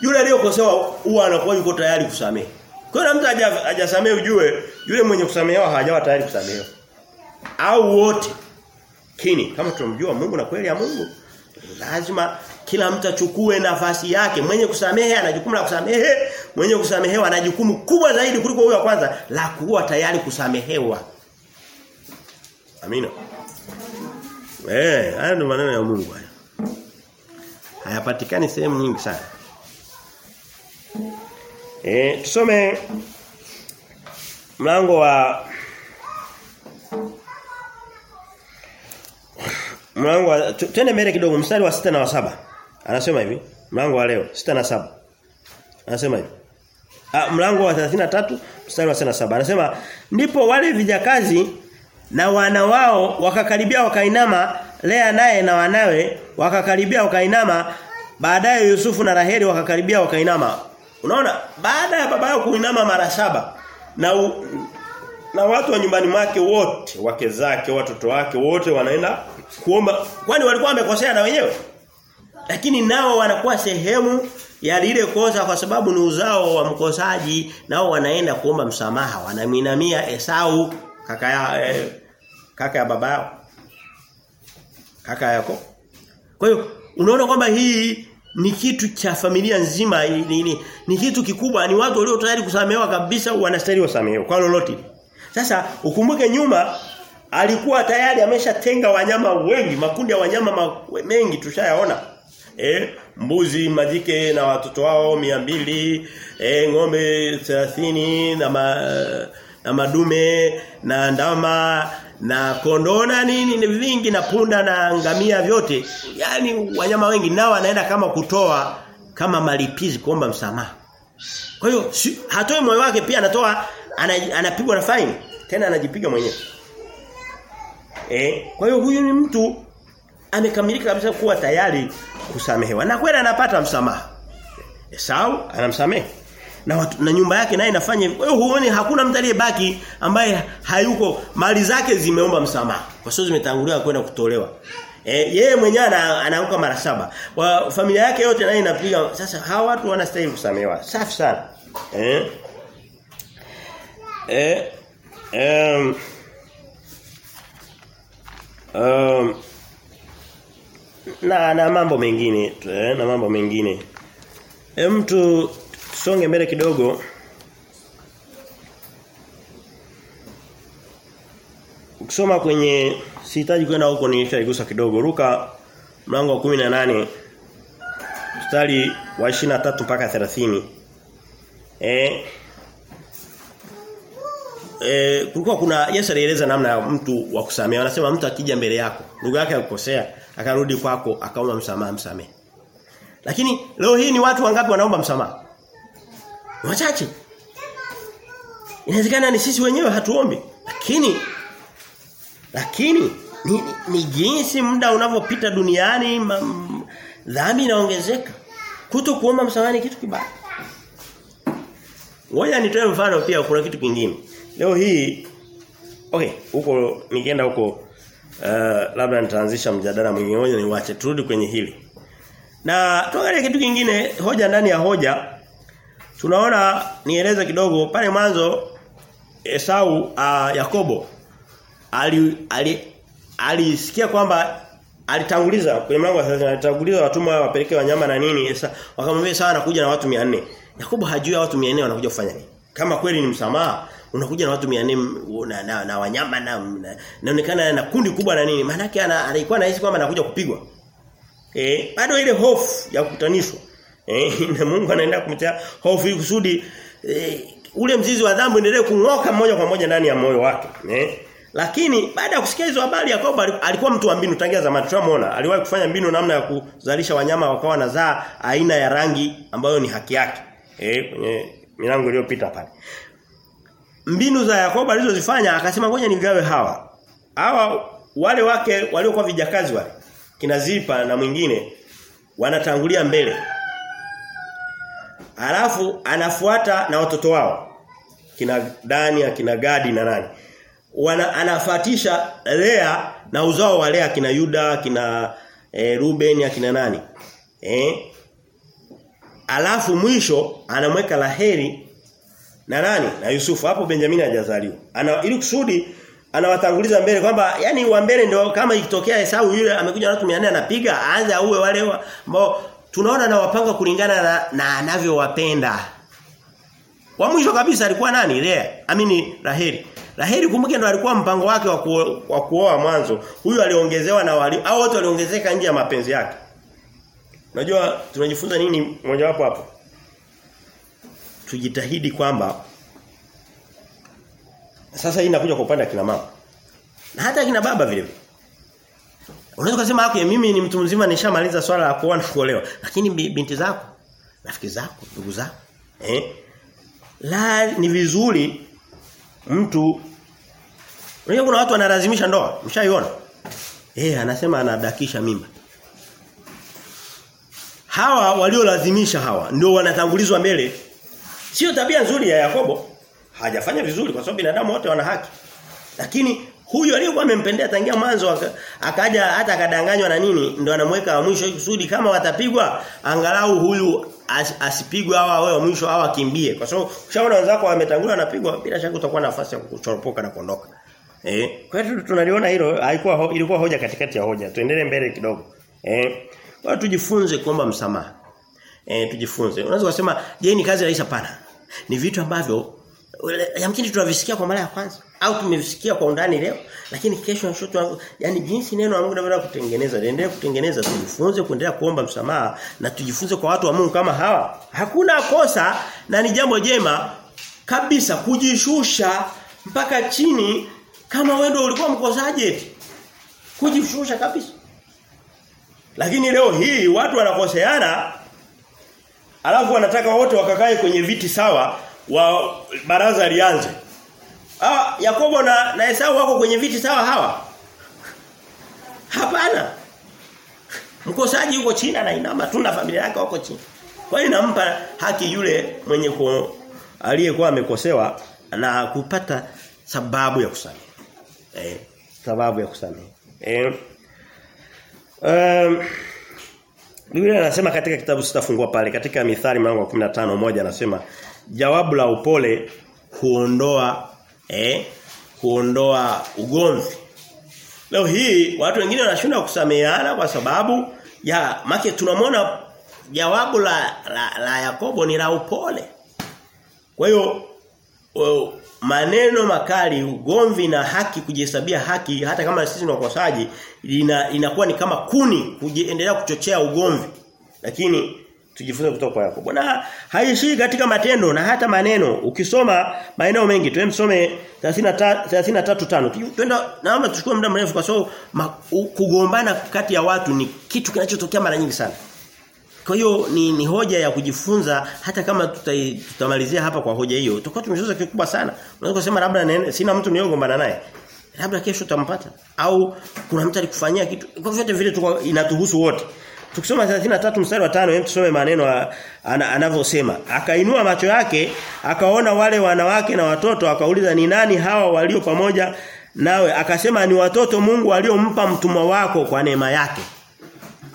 yule aliyokosewa huwa anakuwa yuko tayari kusamehe. Kwa mtu hajasamehe ujue yule mwenye kusamehewa hajawa tayari kusamehewa. Au wote. Kini kama tunamjua Mungu na kweli ya Mungu lazima kila mtu achukue nafasi yake. Mwenye kusamehe ana jukumu la kusamehe, mwenye kusamehewa ana jukumu kubwa zaidi kuliko huyo wa kwanza la kuwa tayari kusamehewa. Amina. Eh, haya ndio maneno ya Mungu haya. Hayapatikani sehemu nyingi sana. Eh, tusome mlango wa mlango wa twende mbele kidogo mstari wa sita na wa saba Anasema hivi, mlango wa leo 67. Anasema hivi. Ah, mlango wa 33 mstari wa 67. Anasema ndipo wale vijakazi na wana wao wakakaribia wakainama Lea naye na wanawe wakakaribia wakainama baadaye Yusufu na Raheli wakakaribia wakainama. Unaona baada ya baba yao kuinama mara saba na u, na watu wa nyumbani mwake wote wake zake watoto wake wote wanaenda kuomba. Kwani walikuwa wamekosea na wenyewe? Lakini nao wanakuwa sehemu ya lile kosa kwa sababu ni uzao wa mkosaji. Nao wanaenda kuomba msamaha wanaminamia Esau kaka ya eh, kaka ya baba yao. Kaka yako. Kwa hiyo unaona kwamba hii ni kitu cha familia nzima ni, ni, kitu kikubwa. Ni watu walio tayari kusamehewa kabisa wanastahili wasamehewe kwa lolote. Sasa ukumbuke nyuma alikuwa tayari ameshatenga wanyama wengi makundi ya wanyama ma, mengi tushayaona. Eh mbuzi majike na watoto wao mbili eh ng'ombe 30 na ma, na madume na ndama na kondoo na nini ni vingi na punda na ngamia vyote yani wanyama wengi nao anaenda kama kutoa kama malipizi kuomba msamaha. Kwa hiyo si, hatoi moyo wake pia anatoa anapigwa na fine tena anajipiga mwenyewe. Eh kwa hiyo huyu ni mtu amekamilika kabisa kuwa tayari kusamehewa. Na kweli anapata msamaha. Esau anamsamehe na, watu, na nyumba yake naye inafanya hiyo huoni hakuna mtu aliyebaki ambaye hayuko. Mali zake zimeomba msamaha. Kwa sababu zimetangulia kwenda kutolewa. E, yeye mwenyewe anaanguka mara saba. Wa familia yake yote naye inapiga. Sasa hawa watu wanastahili kusamehewa. Safi sana. Eh? Eh? Um, um, na na mambo mengine. Eh, na mambo mengine. Mtu songe mbele kidogo. Ukisoma kwenye sihitaji kwenda huko nilishaigusa kidogo. Ruka mlango wa 18 mstari wa 23 mpaka 30 eh eh kulikuwa kuna Yesu alieleza namna ya mtu wa kusamehe. Anasema mtu akija mbele yako ndugu yake akukosea akarudi kwako akaomba msamaha msamehe lakini leo hii ni watu wangapi wanaomba msamaha wachache. Inawezekana ni sisi wenyewe hatuombi. Lakini lakini ni, ni, jinsi muda unavyopita duniani dhambi inaongezeka. Kuto kuomba msamaha ni kitu kibaya. Ngoja nitoe mfano pia kuna kitu kingine. Leo hii okay huko nikienda huko uh, labda nitaanzisha mjadala mwingine ngoja niwache turudi kwenye hili. Na tuangalie kitu kingine hoja ndani ya hoja tunaona nieleze kidogo pale mwanzo Esau uh, Yakobo ali alisikia ali, kwamba alitanguliza kwenye mlango wa 30 alitanguliza watumwa wapeleke wanyama na nini wakamwambia sawa anakuja na watu 400 Yakobo hajui watu 400 wanakuja kufanya nini. Kama kweli ni msamaha unakuja na watu 400 na, na, na wanyama na inaonekana na, na kundi kubwa na nini. Maana yake alikuwa anahisi kwamba anakuja kupigwa. Eh bado ile hofu ya kukutanishwa eh na Mungu anaenda kumtia hofu kusudi eh, ule mzizi wa dhambi endelee kungoka moja kwa moja ndani ya moyo wake eh. Lakini baada ya kusikia hizo habari Yakobo alikuwa mtu wa mbinu tangia zamani tunamuona aliwahi kufanya mbinu namna ya kuzalisha wanyama wakawa nazaa aina ya rangi ambayo ni haki yake eh kwenye milango iliyopita pale. Mbinu za Yakobo alizozifanya akasema ngoja nigawe hawa. Hawa wale wake waliokuwa vijakazi wale kinazipa na mwingine wanatangulia mbele Alafu anafuata na watoto wao. Kina Dani, kina Gadi na nani. Wana, anafatisha Lea na uzao wa Lea kina Yuda, kina e, Ruben, akina nani. Eh? Alafu mwisho anamweka Laheri na nani? Na Yusufu. Hapo Benjamini hajazaliwa. Ana ili kusudi anawatanguliza mbele kwamba yani wa mbele ndio kama ikitokea Esau yule amekuja na watu 400 anapiga aanze auwe wale ambao tunaona na wapanga kulingana na, na anavyowapenda. Wa mwisho kabisa alikuwa nani? Lea. Amini Raheli. Raheli kumbuke ndo alikuwa mpango wake wa ku, kuoa mwanzo. Huyu aliongezewa na wali au wote waliongezeka nje ya mapenzi yake. Unajua tunajifunza nini mmoja wapo hapo? Tujitahidi kwamba sasa hii inakuja kwa upande kina mama. Na hata kina baba vile vile. Unaweza kusema okay mimi ni mtu mzima nishamaliza swala la kuoa na kuolewa. Lakini binti zako, rafiki zako, ndugu zako, eh? La ni vizuri mtu Unajua kuna watu wanalazimisha ndoa, mshaiona? Eh, anasema anadakisha mimba. Hawa waliolazimisha hawa ndio wanatangulizwa mbele. Sio tabia nzuri ya Yakobo. Hajafanya vizuri kwa sababu binadamu wote wana haki. Lakini huyu aliyokuwa amempendea tangia mwanzo akaja hata akadanganywa na nini ndio anamweka wa mwisho kusudi kama watapigwa angalau huyu as, asipigwe au awe wa mwisho au akimbie kwa sababu ushaona wenzako wametangulia wanapigwa bila shaka utakuwa na nafasi ya kuchoropoka na kuondoka. Eh, kwa hiyo tunaliona hilo haikuwa ho, ilikuwa hoja katikati ya hoja. Tuendelee mbele kidogo. Eh, kwa tujifunze kuomba msamaha. Eh, tujifunze. Unaweza kusema je, ni kazi rahisi hapana. Ni vitu ambavyo yamkini tunavisikia kwa mara ya kwanza. Au tumevisikia kwa undani leo lakini kesho na shoto yani jinsi neno la Mungu linavyoenda kutengeneza liendelee kutengeneza tujifunze kuendelea kuomba msamaha na tujifunze kwa watu wa Mungu kama hawa. Hakuna kosa na ni jambo jema kabisa kujishusha mpaka chini kama wewe ndio ulikuwa mkosaji eti. Kujishusha kabisa. Lakini leo hii watu wanakoseana alafu wanataka wote wakakae kwenye viti sawa wa baraza lianze. Ah Yakobo na na Esau wako kwenye viti sawa hawa? Hapana. Mkosaji yuko chini na inama tuna familia yake wako chini. Kwa hiyo inampa haki yule mwenye ku aliyekuwa amekosewa na kupata sababu ya kusamehe. Eh, sababu ya kusamehe. Eh. Um, Biblia inasema katika kitabu sitafungua pale katika Mithali mlango wa 15 moja anasema jawabu la upole huondoa eh huondoa ugomvi. Leo hii watu wengine wanashinda kusameheana kwa sababu ya make tunamwona jawabu la, la, la Yakobo ni la upole. Kwa hiyo maneno makali, ugomvi na haki kujihesabia haki hata kama sisi ni wakosaji ina, inakuwa ni kama kuni kuendelea kuchochea ugomvi. Lakini tujifunze kutoka kwa Yakobo. Na haishii katika matendo na hata maneno. Ukisoma maeneo mengi, tuende tusome 33:5. Twenda naomba tuchukue muda mrefu kwa sababu kugombana kati ya watu ni kitu kinachotokea mara nyingi sana. Kwa hiyo ni, ni hoja ya kujifunza hata kama tuta, tutamalizia hapa kwa hoja hiyo. Tutakuwa tumezoea kikubwa sana. Unaweza kusema labda sina mtu niogombana naye. Labda kesho utampata au kuna mtu alikufanyia kitu. Kwa vyote vile tuko inatuhusu wote. Tukisoma 33 mstari wa 5 hem tusome maneno anavyosema. Akainua macho yake, akaona wale wanawake na watoto, akauliza ni nani hawa walio pamoja nawe? Akasema ni watoto Mungu aliompa mtumwa wako kwa neema yake.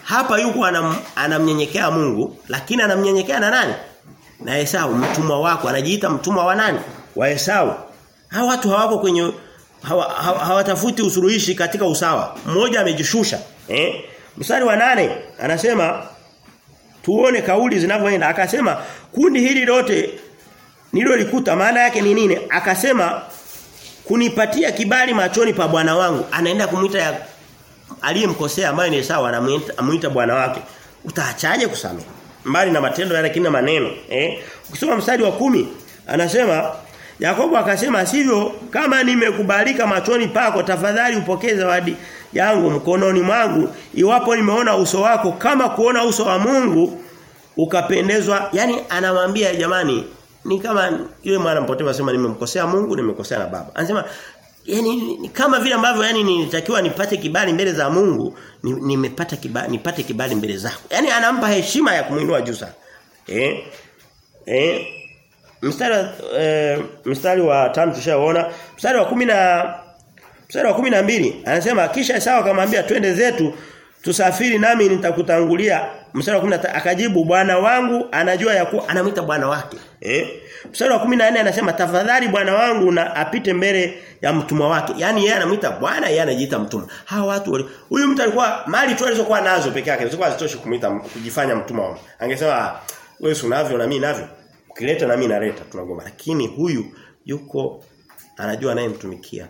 Hapa yuko anam, anamnyenyekea Mungu, lakini anamnyenyekea na nani? Na Esau, mtumwa wako, anajiita mtumwa wa nani? Wa Esau. Hawa watu hawako kwenye hawatafuti hawa usuluhishi katika usawa. Mmoja amejishusha, eh? Mstari wa nane anasema tuone kauli zinavyoenda. Akasema kundi hili lote nililolikuta maana yake ni nini? Akasema kunipatia kibali machoni pa bwana wangu. Anaenda kumuita aliyemkosea ambaye ni sawa anamuita bwana wake. Utaachaje kusamehe? Mbali na matendo yale kina maneno, eh? Ukisoma mstari wa kumi anasema Yakobo akasema sivyo kama nimekubalika machoni pako tafadhali upokee zawadi yangu mkononi mwangu iwapo nimeona uso wako kama kuona uso wa Mungu ukapendezwa. Yani anamwambia jamani ni kama yule mwana mpotevu asema nimemkosea Mungu nimekosea na baba. Anasema yani ni kama vile ambavyo yani nilitakiwa nipate kibali mbele za Mungu nimepata ni kibali nipate kibali mbele zako yani anampa heshima ya kumuinua juu sana. Eh? Eh? Mstari eh, mstari wa 5 tushaona mstari wa kumi na mstari wa kumi na mbili anasema kisha Esau akamwambia twende zetu tusafiri nami nitakutangulia. Mstari wa 10 akajibu bwana wangu anajua ya kuwa anamwita bwana wake. Eh? Mstari wa 14 anasema tafadhali bwana wangu na apite mbele ya mtumwa wake. Yaani yeye anamwita bwana yeye anajiita mtumwa. Hawa watu huyu mtu alikuwa mali tu alizokuwa nazo peke yake zilikuwa hazitoshi kumuita kujifanya mtumwa wao. angesema wewe unavyo na mimi navyo ukileta na mimi naleta tunagoma. Lakini huyu yuko anajua naye mtumikia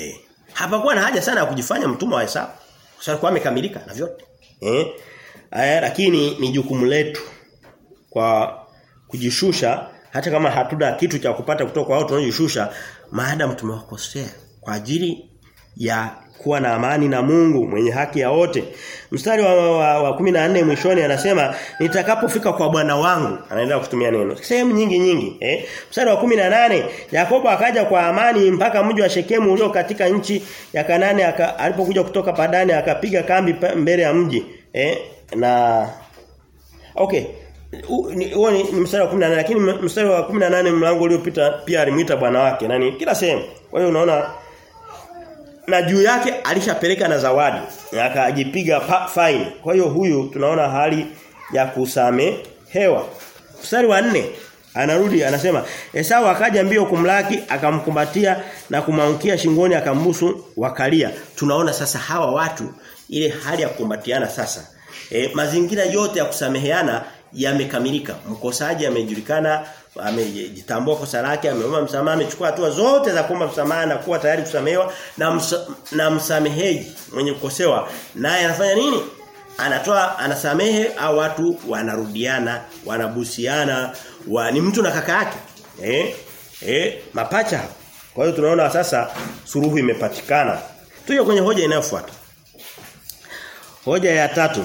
eh hapakuwa na haja sana ya kujifanya mtumwa wa Esau kwa sababu amekamilika na vyote. Eh aya lakini ni jukumu letu kwa kujishusha hata kama hatuna kitu cha kupata kutoka kwa watu wanaojishusha maadamu tumewakosea kwa ajili ya kuwa na amani na Mungu mwenye haki ya wote. Mstari wa, wa, wa 14 mwishoni anasema nitakapofika kwa Bwana wangu. Anaendelea kutumia neno. Sehemu nyingi nyingi, eh. Mstari wa 18 Yakobo akaja kwa amani mpaka mji wa Shekemu ulio katika nchi ya Kanani alipokuja kutoka Padani akapiga kambi mbele ya mji, eh. Na Okay. Huo ni, ni mstari wa 18 lakini mstari wa 18 mlango uliopita pia alimuita bwana wake nani kila sehemu. Kwa hiyo unaona na juu yake alishapeleka na zawadi akajipiga fine. Kwa hiyo huyu tunaona hali ya kusamehewa. Mstari wa nne anarudi anasema Esau akaja mbio kumlaki akamkumbatia na kumwangukia shingoni akambusu wakalia. Tunaona sasa hawa watu ile hali ya kukumbatiana sasa. E, mazingira yote ya kusameheana yamekamilika. Mkosaji amejulikana, amejitambua kosa lake, ameomba msamaha, amechukua hatua zote za kuomba msamaha na kuwa tayari kusamehewa na msa, na msameheji mwenye kukosewa naye anafanya nini? Anatoa anasamehe au watu wanarudiana, wanabusiana, wa, ni mtu na kaka yake. Eh? Eh, mapacha. Kwa hiyo tunaona sasa suruhu imepatikana. Tuje kwenye hoja inayofuata. Hoja ya tatu.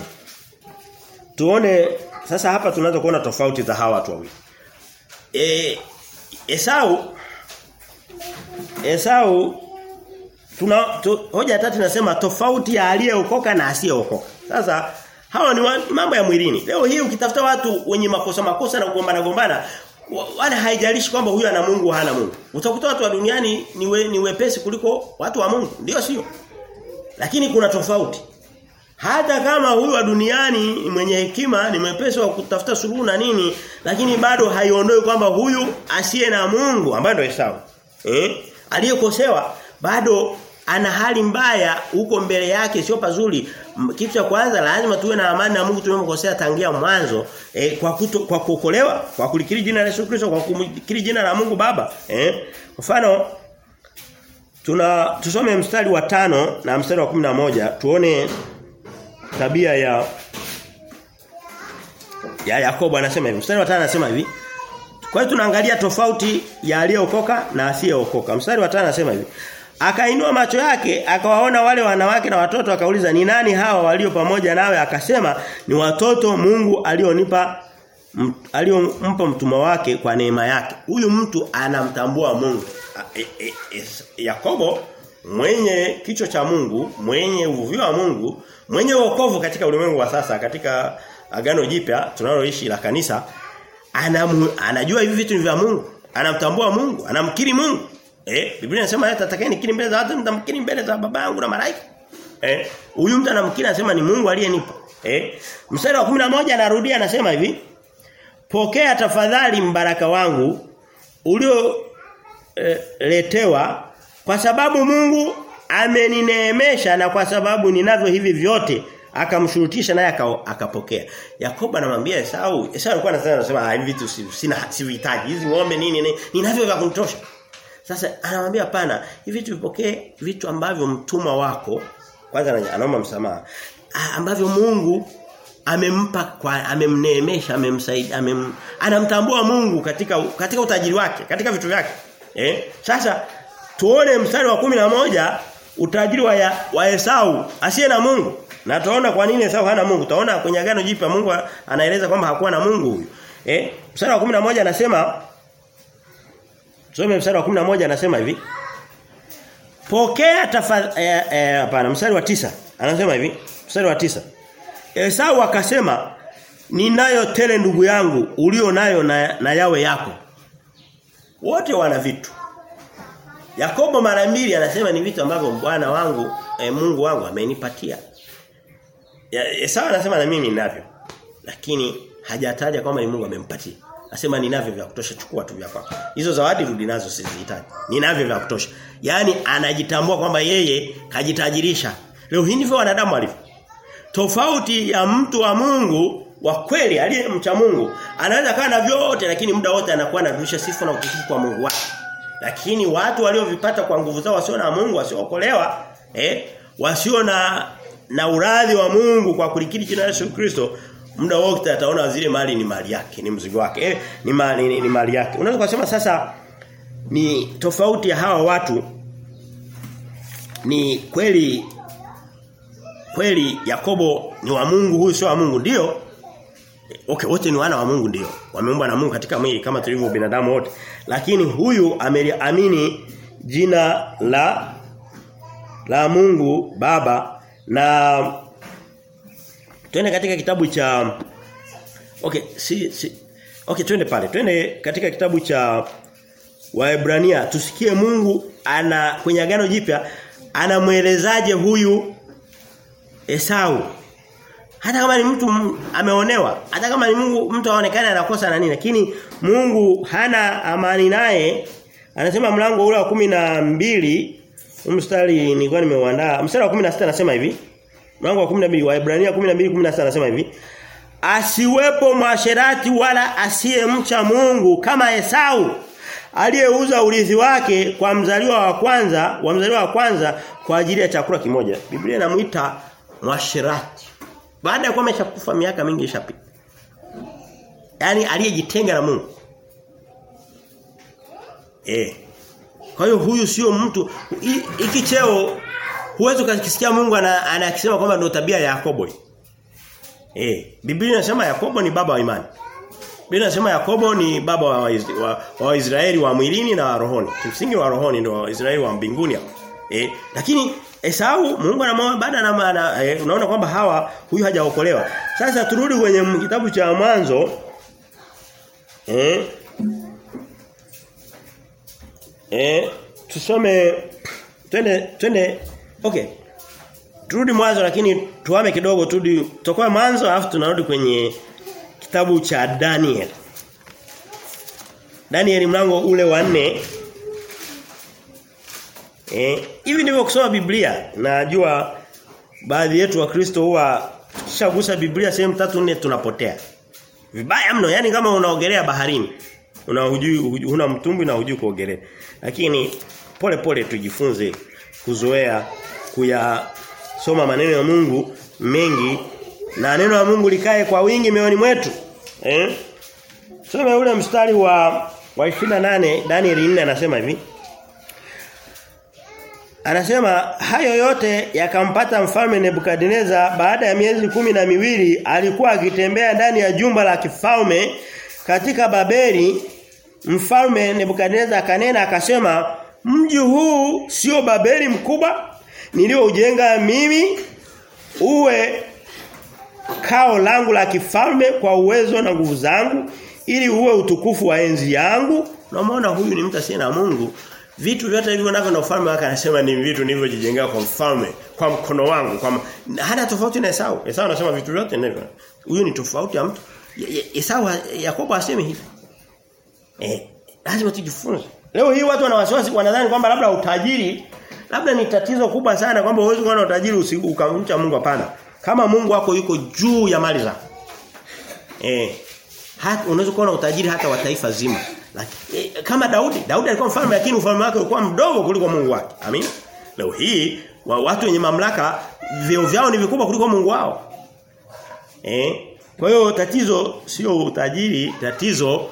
Tuone sasa hapa tunaanza kuona tofauti za hawa watu wawili. E, Esau Esau tuna tu, hoja tatu nasema tofauti ya aliyeokoka na asiyeokoka. Sasa hawa ni mambo ya mwilini. Leo hii ukitafuta watu wenye makosa makosa na kugombana gombana wala haijalishi kwamba huyu ana Mungu hana Mungu. Utakuta watu wa duniani ni, we, ni wepesi kuliko watu wa Mungu. Ndio sio? Lakini kuna tofauti. Hata kama huyu wa duniani mwenye hekima ni mwepesi wa kutafuta suluhu na nini, lakini bado haiondoi kwamba huyu asiye na Mungu ambaye ndio Esau. Eh? Aliyekosewa bado ana hali mbaya huko mbele yake sio pazuri. Kitu cha kwanza lazima tuwe na amani na Mungu tumemkosea tangia mwanzo eh, kwa kuto, kwa kuokolewa, kwa kulikiri jina la Yesu Kristo, kwa kulikiri jina la Mungu Baba. Eh? Mfano tuna tusome mstari wa tano na mstari wa 11 tuone tabia ya ya Yakobo anasema hivi. Mstari wa 5 anasema hivi. Kwa hiyo tunaangalia tofauti ya aliyeokoka na asiyeokoka. Mstari wa 5 anasema hivi. Akainua macho yake akawaona wale wanawake na watoto akauliza ni nani hawa walio pamoja nawe akasema ni watoto Mungu alionipa aliyompa mtumwa wake kwa neema yake. Huyu mtu anamtambua Mungu. E, e, e, Yakobo mwenye kichwa cha Mungu, mwenye uvuvio wa Mungu, mwenye wokovu katika ulimwengu wa sasa katika agano jipya tunaloishi la kanisa anamu, anajua hivi vitu ni vya Mungu, anamtambua Mungu, anamkiri Mungu. Eh, Biblia inasema hata atakayenikiri mbele za watu nitamkiri mbele za baba yangu na malaika. Eh, huyu mtu anamkiri anasema ni Mungu aliyenipa. Eh, mstari wa 11 anarudia anasema hivi, Pokea tafadhali mbaraka wangu ulio e, letewa kwa sababu Mungu amenineemesha na kwa sababu ninavyo hivi vyote akamshurutisha naye akapokea. Yakobo anamwambia Esau, Esau alikuwa anasema anasema hivi vitu sina sivihitaji. Hizi ng'ombe nini nini ninavyo vya kunitosha. Sasa anamwambia hapana, hivi vitu vipokee vitu ambavyo mtumwa wako kwanza anaomba msamaha ambavyo Mungu amempa kwa amemneemesha amemsaidia amem, anamtambua Mungu katika katika utajiri wake katika vitu vyake eh sasa tuone mstari wa moja utajiri wa, ya, wa Esau asiye na Mungu. Na tuona kwa nini Esau hana Mungu. Tuona kwenye agano jipya Mungu anaeleza kwamba hakuwa na Mungu huyu. Eh mstari wa kumi na moja anasema Tusome mstari wa 11 anasema hivi. Pokea tafadhali eh, eh, hapana mstari wa tisa. Anasema hivi mstari wa tisa. Esau akasema ninayo tele ndugu yangu ulio nayo na, na yawe yako. Wote wana vitu. Yakobo mara mbili anasema ni vitu ambavyo Bwana wangu e, Mungu wangu amenipatia. Esau anasema na mimi ninavyo. Lakini hajataja kwamba ni Mungu amempatia. Anasema ninavyo vya kutosha chukua tu vya kwako. Hizo zawadi rudi nazo sizihitaji. Ninavyo vya kutosha. Yaani anajitambua kwamba yeye kajitajirisha. Leo hii ndivyo wanadamu walivyo. Tofauti ya mtu wa Mungu wa kweli aliyemcha Mungu anaweza kaa na vyote lakini muda wote anakuwa anarudisha sifa na utukufu kwa Mungu wake. Lakini watu waliovipata kwa nguvu zao wasio na Mungu wasiokolewa eh wasio na na uradhi wa Mungu kwa kulikiri jina la Yesu Kristo muda wote ataona zile mali ni mali yake ni mzigo wake eh, ni mali ni, ni mali yake. Unaweza kusema sasa ni tofauti ya hawa watu ni kweli kweli Yakobo ni wa Mungu huyu sio wa Mungu. Ndio Okay wote ni wana wa Mungu ndio. Wameumbwa na Mungu katika mwili kama tulivyo binadamu wote. Lakini huyu ameliamini jina la la Mungu Baba na twende katika kitabu cha Okay si, si Okay twende pale. Twende katika kitabu cha Waebrania. Tusikie Mungu ana kwenye agano jipya anamuelezaje huyu Esau hata kama ni mtu ameonewa hata kama ni Mungu mtu aonekane anakosa na nini lakini Mungu hana amani naye. Anasema mlango ule wa kumi na mbili mstari nilikuwa nimeuandaa mstari wa 16 anasema hivi mlango wa 12 wa Ibrania 12:16 anasema hivi asiwepo mwasherati wala asiyemcha Mungu kama Esau aliyeuza urithi wake kwa mzaliwa wa kwanza wa mzaliwa wa kwanza kwa ajili ya chakula kimoja. Biblia inamuita mwasherati baada ya kuwa ameshakufa miaka mingi ishapita. Yani aliyejitenga na Mungu. Eh kwa hiyo huyu sio mtu. Hiki cheo huwezi kusikia Mungu anakisema ana kwamba ndio tabia ya Yakobo eh Biblia inasema Yakobo ni baba wa imani. Biblia inasema Yakobo ni baba wa Waisraeli wa, wa, wa mwilini na wa rohoni. Kimsingi wa rohoni ndio Waisraeli wa mbinguni hapo. Eh, lakini Esau Mungu anamwona baada na maana eh, unaona kwamba hawa huyu hajaokolewa. Sasa turudi kwenye kitabu cha mwanzo eh eh tusome twende twende okay turudi mwanzo lakini tuame kidogo turudi tutakuwa mwanzo alafu tunarudi kwenye kitabu cha Daniel. Daniel mlango ule wa 4. Eh, hivi ndivyo kusoma Biblia. Najua baadhi yetu wa Kristo huwa tukishagusa Biblia sehemu tatu nne tunapotea. Vibaya mno, yani kama unaogelea baharini. Una hujui huna mtumbwi na hujui kuogelea. Lakini pole pole tujifunze kuzoea kuyasoma maneno ya Mungu mengi na neno la Mungu likae kwa wingi mioyoni mwetu. Eh? Soma ule mstari wa wa 28 Danieli 4 anasema hivi. Anasema hayo yote yakampata mfalme Nebukadneza baada ya miezi kumi na miwili alikuwa akitembea ndani ya jumba la kifalme katika Babeli. Mfalme Nebukadneza akanena akasema mji huu sio Babeli mkubwa nilioujenga mimi uwe kao langu la kifalme kwa uwezo na nguvu zangu ili uwe utukufu wa enzi yangu. Unaona huyu ni mtu asiye na Mungu vitu vyote hivyo navyo na ufalme wake anasema ni vitu nilivyojijengea kwa mfalme kwa mkono wangu kwa hana tofauti na Esau Esau anasema vitu vyote ndivyo huyu ni tofauti ya mtu Esau Yakobo asemi hivi eh lazima tujifunze leo hii watu wana wasiwasi wanadhani kwamba labda utajiri labda ni tatizo kubwa sana kwamba huwezi kuwa na utajiri ukamcha Mungu hapana kama Mungu wako yuko juu ya mali zako. Eh. Hata unaweza kuwa na utajiri hata wa taifa zima. Lakini eh, kama Daudi, Daudi alikuwa mfalme lakini ufalme wake ulikuwa mdogo kuliko Mungu wake. Amina. Leo hii wa watu wenye mamlaka vyeo vyao ni vikubwa kuliko Mungu wao. Eh? Kwa hiyo tatizo sio utajiri, tatizo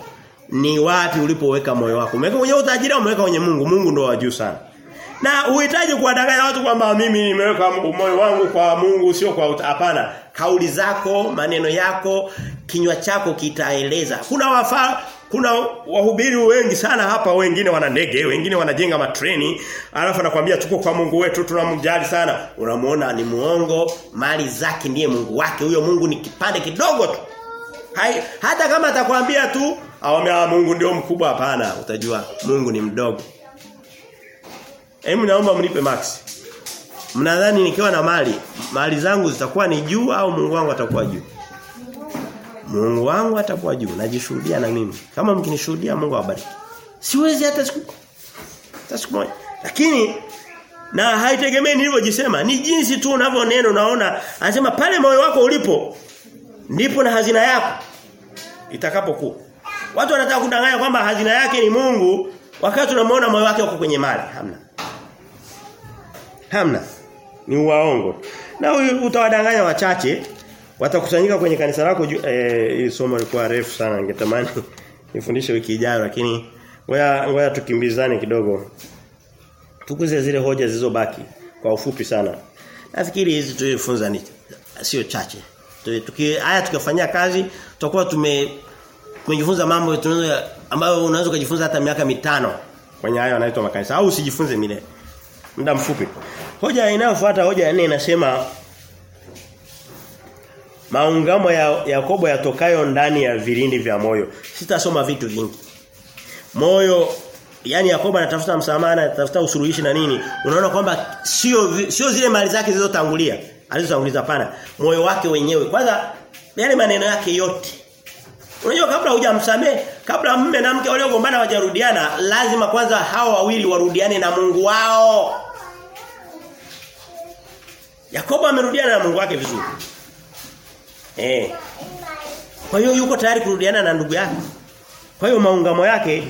ni wapi ulipoweka moyo wako. Umeweka kwenye utajiri au umeweka kwenye Mungu? Mungu ndo wa juu sana. Na uhitaji kuwadanganya watu kwamba mimi nimeweka moyo wangu kwa Mungu sio kwa hapana. Kauli zako, maneno yako, kinywa chako kitaeleza. Kuna wafa kuna wahubiri wengi sana hapa wengine wana ndege, wengine wanajenga matreni, alafu anakuambia tuko kwa Mungu wetu tunamjali sana. Unamuona ni muongo, mali zake ndiye Mungu wake. Huyo Mungu ni kipande kidogo tu. Hai, hata kama atakwambia tu awambia Mungu ndio mkubwa hapana, utajua Mungu ni mdogo. Hebu naomba mnipe max. Mnadhani nikiwa na mali, mali zangu zitakuwa ni juu au Mungu wangu atakuwa juu? Mungu wangu atakuwa juu. Najishuhudia na mimi. Kama mkinishuhudia Mungu awabariki. Siwezi hata siku hata siku moja. Lakini na haitegemei nilivyojisema, ni jinsi tu unavyoneno unaona. Anasema pale moyo wako ulipo ndipo na hazina yako itakapokuwa. Watu wanataka kudanganya kwamba hazina yake ni Mungu wakati tunamuona moyo wake uko kwenye mali. Hamna. Hamna. Ni uwaongo. Na utawadanganya wachache watakusanyika kwenye kanisa lako eh somo lilikuwa refu sana ningetamani nifundishe wiki ijayo lakini ngoja ngoja tukimbizane kidogo. Tukuze zile hoja zilizobaki. kwa ufupi sana. Nafikiri hizi tulifunza ni sio chache. Tuki haya tukifanyia kazi tutakuwa tume tumejifunza mambo tunaweza ambayo unaweza kujifunza hata miaka mitano kwenye hayo yanaitwa makanisa au usijifunze milele. Muda mfupi. Hoja inayofuata hoja ya nne inasema maungamo ya Yakobo yatokayo ndani ya vilindi vya moyo. Sitasoma vitu vingi. Moyo yani Yakobo anatafuta msamaha anatafuta usuluhishi na nini? Unaona kwamba sio sio zile mali zake zilizotangulia, alizotanguliza pana. Moyo wake wenyewe. Kwanza yale maneno yake yote. Unajua kabla hujamsamehe, kabla mume na mke waliogombana wajarudiana, lazima kwanza hao wawili warudiane na Mungu wao. Yakobo amerudiana na Mungu wake vizuri. Eh. Kwa hiyo yuko tayari kurudiana na ndugu yake. Kwa hiyo maungamo yake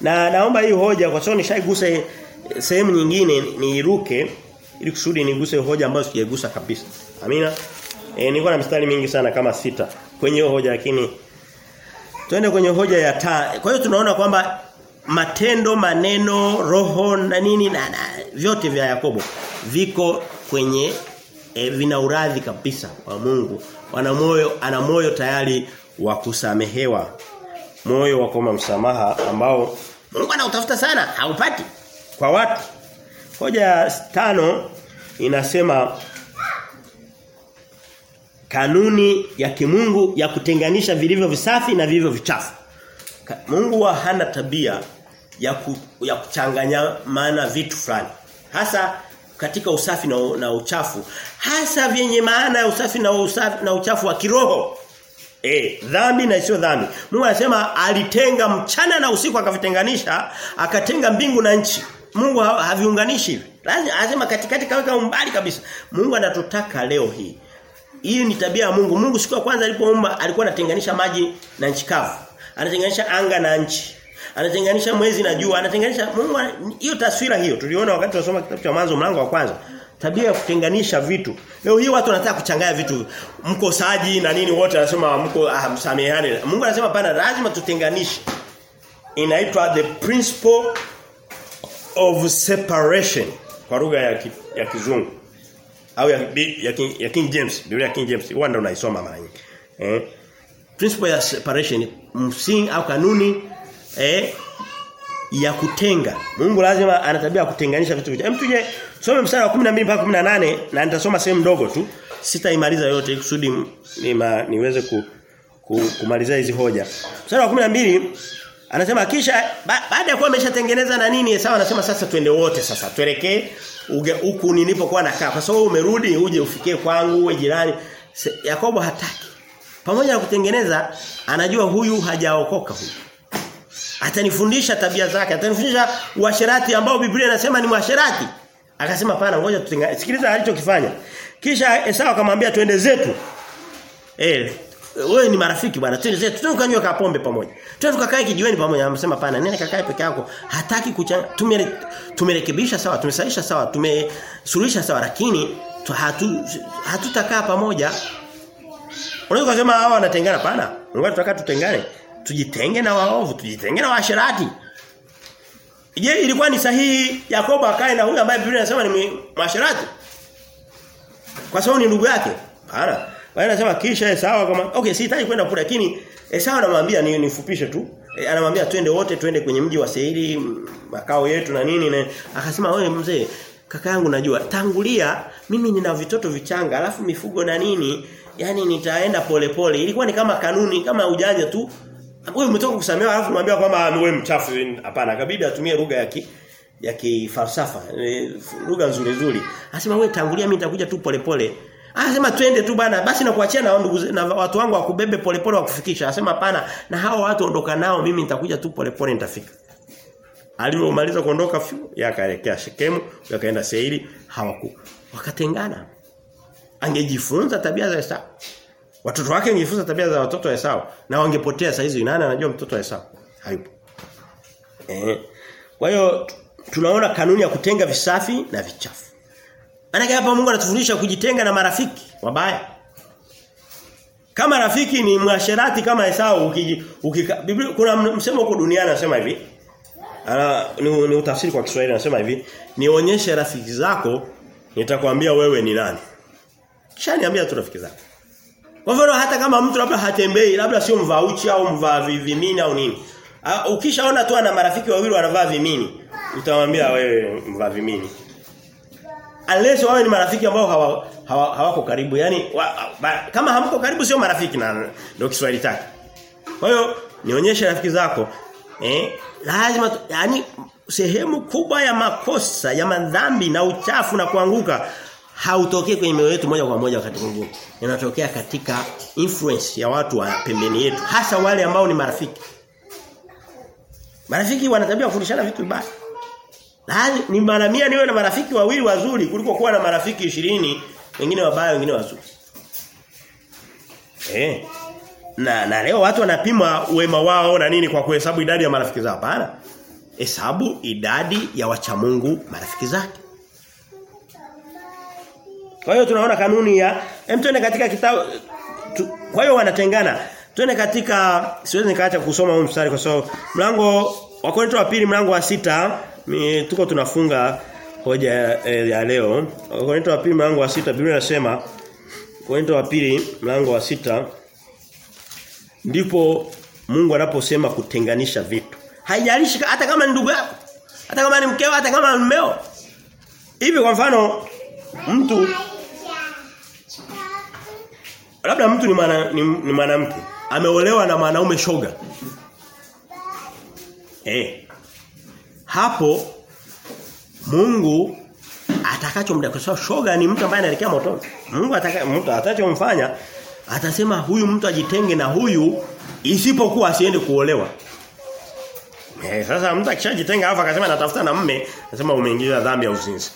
na naomba hii hoja kwa sababu nishaigusa sehemu nyingine niiruke ili kusudi niguse hoja ambayo sijaigusa kabisa. Amina. Eh nilikuwa na mstari mingi sana kama sita kwenye hiyo hoja lakini Twende kwenye hoja ya taa. Kwa hiyo tunaona kwamba matendo, maneno, roho na nini na, na vyote vya Yakobo viko kwenye e, vina uradhi kabisa wa Mungu. Wana moyo ana moyo tayari wa kusamehewa. Moyo wa kuomba msamaha ambao Mungu anautafuta sana, haupati kwa watu. Hoja tano inasema kanuni ya kimungu ya kutenganisha vilivyo visafi na vilivyo vichafu. Mungu hana tabia ya ku, ya kuchanganya maana vitu fulani. Hasa katika usafi na, na uchafu. Hasa vyenye maana ya usafi na usafi na uchafu wa kiroho. Eh, dhambi na sio dhambi. Mungu anasema alitenga mchana na usiku akavitenganisha, akatenga mbingu na nchi. Mungu haviunganishi. Lazima anasema katikati kaweka umbali kabisa. Mungu anatutaka leo hii hii ni tabia ya Mungu. Mungu siku ya kwanza alipoumba alikuwa anatenganisha maji na nchi kavu. Anatenganisha anga na nchi. Anatenganisha mwezi na jua. Anatenganisha Mungu hiyo taswira hiyo tuliona wakati tunasoma kitabu cha mwanzo mlango wa kwanza. Tabia ya kutenganisha vitu. Leo hii watu wanataka kuchanganya vitu. Mkosaji na nini wote anasema mko ah, msameheane. Mungu anasema pana lazima tutenganishe. Inaitwa the principle of separation kwa lugha ya, ki, ya kizungu au ya, ya, King, ya King James, Biblia ya King James, huwa ndio unaisoma mara nyingi. Eh? Principle ya separation, msingi au kanuni eh ya kutenga. Mungu lazima ana tabia ya kutenganisha vitu vitu. Hem tuje some mstari wa 12 mpaka 18 na nitasoma sehemu ndogo tu. Sitaimaliza yote kusudi nima, niweze ku, ku, kumaliza hizi hoja. Mstari wa 12 anasema kisha ba, baada ya kuwa ameshatengeneza na nini sawa anasema sasa twende wote sasa tuelekee huku nilipokuwa nakaa kwa sababu umerudi uje ufikie kwangu uwe jirani Yakobo hataki pamoja na kutengeneza anajua huyu hajaokoka huyu atanifundisha tabia zake atanifundisha uasherati ambao Biblia inasema ni mwasherati. Akasema pana ngoja tutenga. sikiliza alichokifanya. Kisha Esau akamwambia twende zetu. Eh wewe ni marafiki bwana twende zetu. Twende kanywe kapombe pamoja. Twende tukakae kijiweni pamoja. Amesema pana nenda kakae peke yako. Hataki kuchanga tumere, tumerekebisha sawa tumesaisha sawa tumesuluhisha sawa lakini tu, hatu hatutakaa pamoja. Unaweza kusema hawa wanatengana? Pana ngoja tutakaa tutengane tujitenge na waovu tujitenge na washirati. je ilikuwa ni sahihi Yakobo akae na huyu ambaye Biblia inasema ni mwasherati? Kwa sababu ni ndugu yake? Hapana. Wao anasema kisha Esau kama okay sihitaji kwenda kule lakini Esau anamwambia ni nifupishe tu. E, anamwambia twende wote twende kwenye mji wa Seiri makao yetu na nini na akasema wewe mzee kaka yangu najua. Tangulia mimi nina vitoto vichanga alafu mifugo na nini yani nitaenda polepole pole. ilikuwa ni kama kanuni kama ujanja tu wewe umetoka kusamehewa alafu unamwambia kwamba wewe mchafu hapana kabidi atumie lugha ya ki, ya kifalsafa e, lugha nzuri nzuri anasema wewe tangulia mimi nitakuja tu polepole pole. Anasema twende tu bana basi na kuachia na ndugu na watu wangu wakubebe polepole wakufikisha. Anasema hapana na hao watu ondoka nao mimi nitakuja tu polepole nitafika. Alipomaliza kuondoka yakaelekea Shekemu, yakaenda Seiri, hawaku wakatengana. Angejifunza tabia za Esau. Watoto wake wangejifunza tabia za watoto wa Esau na wangepotea saa hizi nani anajua mtoto wa Esau? Hayupo. Eh. Kwa hiyo tunaona kanuni ya kutenga visafi na vichafu. Maana hapa Mungu anatufundisha kujitenga na marafiki wabaya. Kama rafiki ni mwasherati kama Esau ukiji, ukika, Biblia kuna msemo huko duniani anasema hivi. Ana ni, ni utafsiri kwa Kiswahili anasema hivi, nionyeshe rafiki zako nitakwambia wewe ni nani. Kisha niambia tu rafiki zako. Kwa mfano hata kama mtu labda hatembei, labda sio mvaa uchi au mvaa vimini au nini. Ukishaona tu ana marafiki wawili wanavaa vimini, utamwambia wewe mvaa vimini. Unless wawe ni marafiki ambao hawa, hawa, hawako karibu. Yaani wa, ba, kama hamko karibu sio marafiki na ndio Kiswahili chake. Kwa hiyo nionyeshe rafiki zako eh lazima yani sehemu kubwa ya makosa ya madhambi na uchafu na kuanguka hautokei kwenye mioyo yetu moja kwa moja wakati mwingine. Inatokea katika influence ya watu wa pembeni yetu, hasa wale ambao ni marafiki. Marafiki wanatabia kufundishana vitu vibaya. Lazima ni mara niwe na marafiki wawili wazuri kuliko kuwa na marafiki ishirini wengine wabaya wengine wazuri. Eh. Na na leo watu wanapima wema wao na nini kwa kuhesabu idadi ya marafiki zao. Hapana. Hesabu idadi ya wacha Mungu marafiki zake. Kwa hiyo tunaona kanuni ya hem tuende katika kitabu tu, kwa hiyo wanatengana. Twende katika siwezi nikaacha kusoma huu mstari kwa sababu mlango wa Korinto wa pili mlango wa sita mi, tuko tunafunga hoja eh, ya leo. Korinto wa pili mlango wa sita Biblia inasema Korinto wa pili mlango wa sita ndipo Mungu anaposema kutenganisha vitu. Haijalishi hata kama ni ndugu yako, hata kama ni mkeo, hata kama ni mmeo. Hivi kwa mfano mtu labda mtu ni mwana, ni, ni mwanamke ameolewa na mwanaume shoga. Eh. Hapo Mungu atakachomda kwa sababu shoga ni mtu ambaye anaelekea motoni. Mungu ataka mtu atachomfanya atasema huyu mtu ajitenge na huyu isipokuwa asiende kuolewa. Eh, sasa mtu akishajitenga hapo akasema natafuta na mme, anasema umeingiza dhambi ya uzinzi.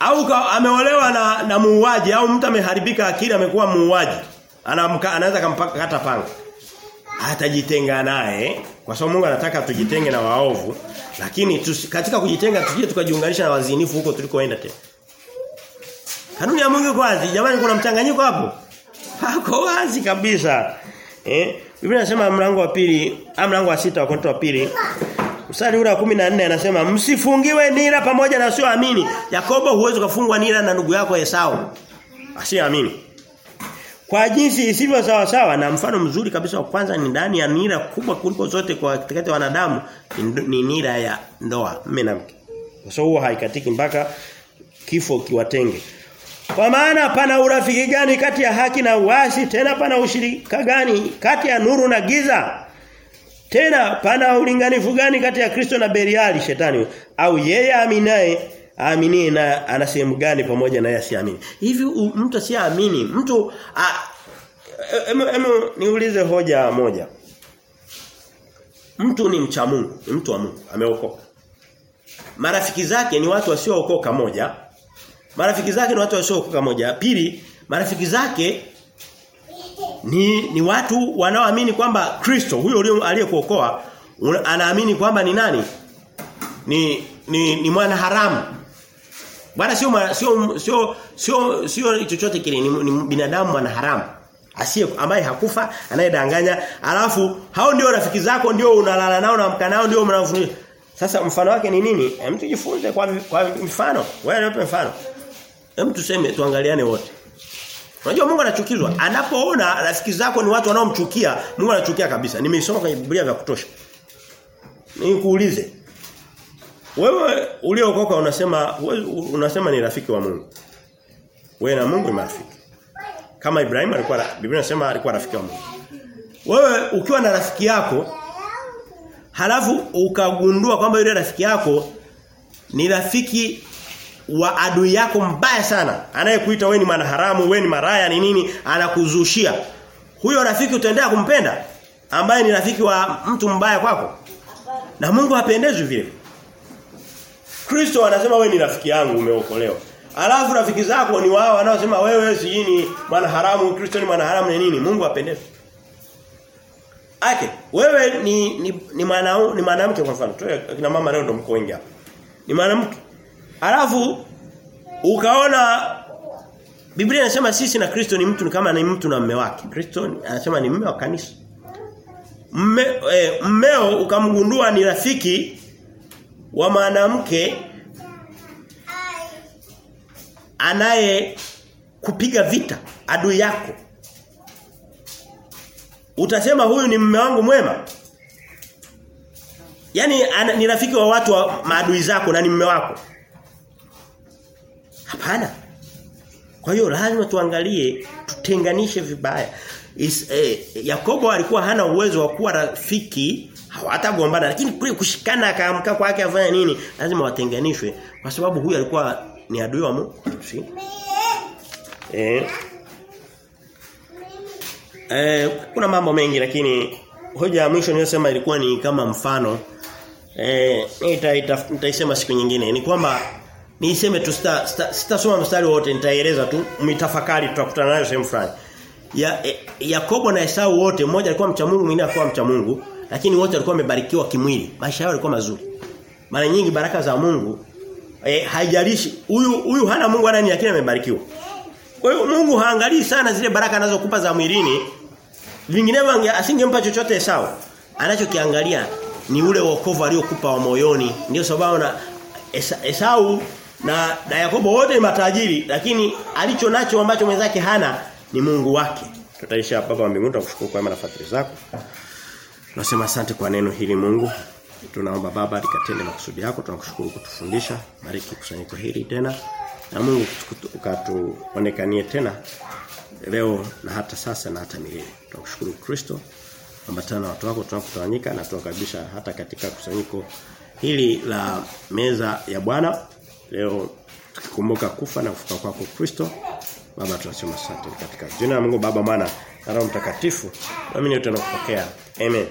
Au ameolewa na na muuaji au mtu ameharibika akili amekuwa muuaji. Anamka anaweza kampaka panga. Atajitenga naye kwa sababu Mungu anataka tujitenge na waovu, lakini tusi, katika kujitenga tujie tukajiunganisha na wazinifu huko tulikoenda tena. Kanuni ya Mungu kwazi jamani kuna mchanganyiko hapo. Hako wazi kabisa. Eh? Biblia inasema mlango wa pili, au mlango wa sita wa Korinto wa pili, mstari ule wa 14 anasema msifungiwe nira pamoja na wasioamini. Yakobo huwezi kufungwa nira na ndugu yako Esau. Asiamini. Kwa jinsi isivyo sawa sawa na mfano mzuri kabisa wa kwanza ni ndani ya nira kubwa kuliko zote kwa katikati wanadamu ni nira ya ndoa mume na mke. Kwa huwa haikatiki mpaka kifo kiwatenge. Kwa maana pana urafiki gani kati ya haki na uasi tena pana ushirika gani kati ya nuru na giza tena pana ulinganifu gani kati ya Kristo na Beliali shetani au yeye aminaye aaminie na ana sehemu gani pamoja na yeye asiamini. Hivi mtu asiamini, mtu a, emu niulize hoja moja. Mtu ni mcha Mungu, ni mtu wa Mungu, ameokoka. Marafiki zake ni watu wasiookoka moja. Marafiki zake ni watu wasiookoka moja. Pili, marafiki zake ni ni watu wanaoamini kwamba Kristo huyo aliyekuokoa anaamini kwamba ni nani? Ni ni, ni mwana haramu. Bwana sio sio sio sio sio chochote kile ni, ni binadamu mwana haramu. Asiye ambaye hakufa, anayedanganya, alafu hao ndio rafiki zako ndio unalala nao na mka nao ndio mnafunia Sasa mfano wake ni nini? Hem tujifunze kwa kwa mfano. Wewe nipe mfano. Hem tuseme tuangaliane wote. Unajua Mungu anachukizwa. Anapoona rafiki zako ni watu wanaomchukia, Mungu anachukia kabisa. Nimeisoma kwenye Biblia vya kutosha. Nikuulize. Wewe uliokoka unasema unasema ni rafiki wa Mungu. Wewe na Mungu ni marafiki. Kama Ibrahim alikuwa Biblia inasema alikuwa rafiki wa Mungu. Wewe ukiwa na rafiki yako halafu ukagundua kwamba yule rafiki yako ni rafiki wa adui yako mbaya sana. Anayekuita wewe ni manaharamu wewe ni maraya ni nini anakuzushia. Huyo rafiki utaendelea kumpenda? Ambaye ni rafiki wa mtu mbaya kwako? Na Mungu hapendezwi vile. Kristo anasema wewe ni rafiki yangu umeokolewa. Alafu rafiki zako ni wao wanaosema wewe si ni manaharamu Kristo ni manaharamu ni nini? Mungu hapendezwi. Ake, wewe ni ni ni mwanamke kwa mfano. Kina mama leo ndo mko wengi hapa. Ni mwanamke. Alafu ukaona Biblia inasema sisi na Kristo ni mtu ni kama ni mtu na mume wake. Kristo anasema ni mume wa kanisa. Mme, e, mmeo ukamgundua ni rafiki wa mwanamke anaye kupiga vita adui yako utasema huyu ni mume wangu mwema Yaani ni rafiki wa watu wa maadui zako na ni mume wako. Hapana. Kwa hiyo lazima tuangalie tutenganishe vibaya. Is, eh, Yakobo alikuwa hana uwezo wa kuwa rafiki hawatagombana lakini kule kushikana akaamka kwake afanya nini lazima watenganishwe kwa sababu huyu alikuwa ni adui wa Mungu. Si? Eh. Eh, kuna mambo mengi lakini hoja ya mwisho niliyosema ilikuwa ni kama mfano eh nitaisema nita, nita siku nyingine ni kwamba niiseme tu sitasoma sita, sita mstari wote nitaeleza tu mitafakari tutakutana nayo sehemu fulani. Ya e, Yakobo na Esau wote mmoja alikuwa mcha Mungu mwingine alikuwa mcha Mungu lakini wote walikuwa wamebarikiwa kimwili. Maisha yao yalikuwa mazuri. Mara nyingi baraka za Mungu e, haijalishi huyu huyu hana Mungu wala nini lakini amebarikiwa. Kwa hiyo Mungu haangalii sana zile baraka anazokupa za mwilini. Vinginevyo asingempa chochote Esau. Anachokiangalia ni ule wokovu aliokupa wa moyoni. Ndio sababu na Esau na, na Yakobo wote ni matajiri lakini alicho nacho ambacho mwenzake hana ni Mungu wake. Tutaisha hapa kwa mbinguni tukushukuru kwa mara fadhili zako. Tunasema asante kwa neno hili Mungu. Tunaomba baba likatende makusudi yako tunakushukuru kutufundisha. Bariki kusanyiko hili tena. Na Mungu ukatuonekanie tena leo na hata sasa na hata milele. Tunakushukuru Kristo. Ambatana na watu wako tunakutawanyika na tunakaribisha hata katika kusanyiko hili la meza ya Bwana leo tukikumbuka kufa na kufuka kwako Kristo baba tunasema asante katika jina la Mungu baba mwana na Roho Mtakatifu. Naamini yote nakupokea amen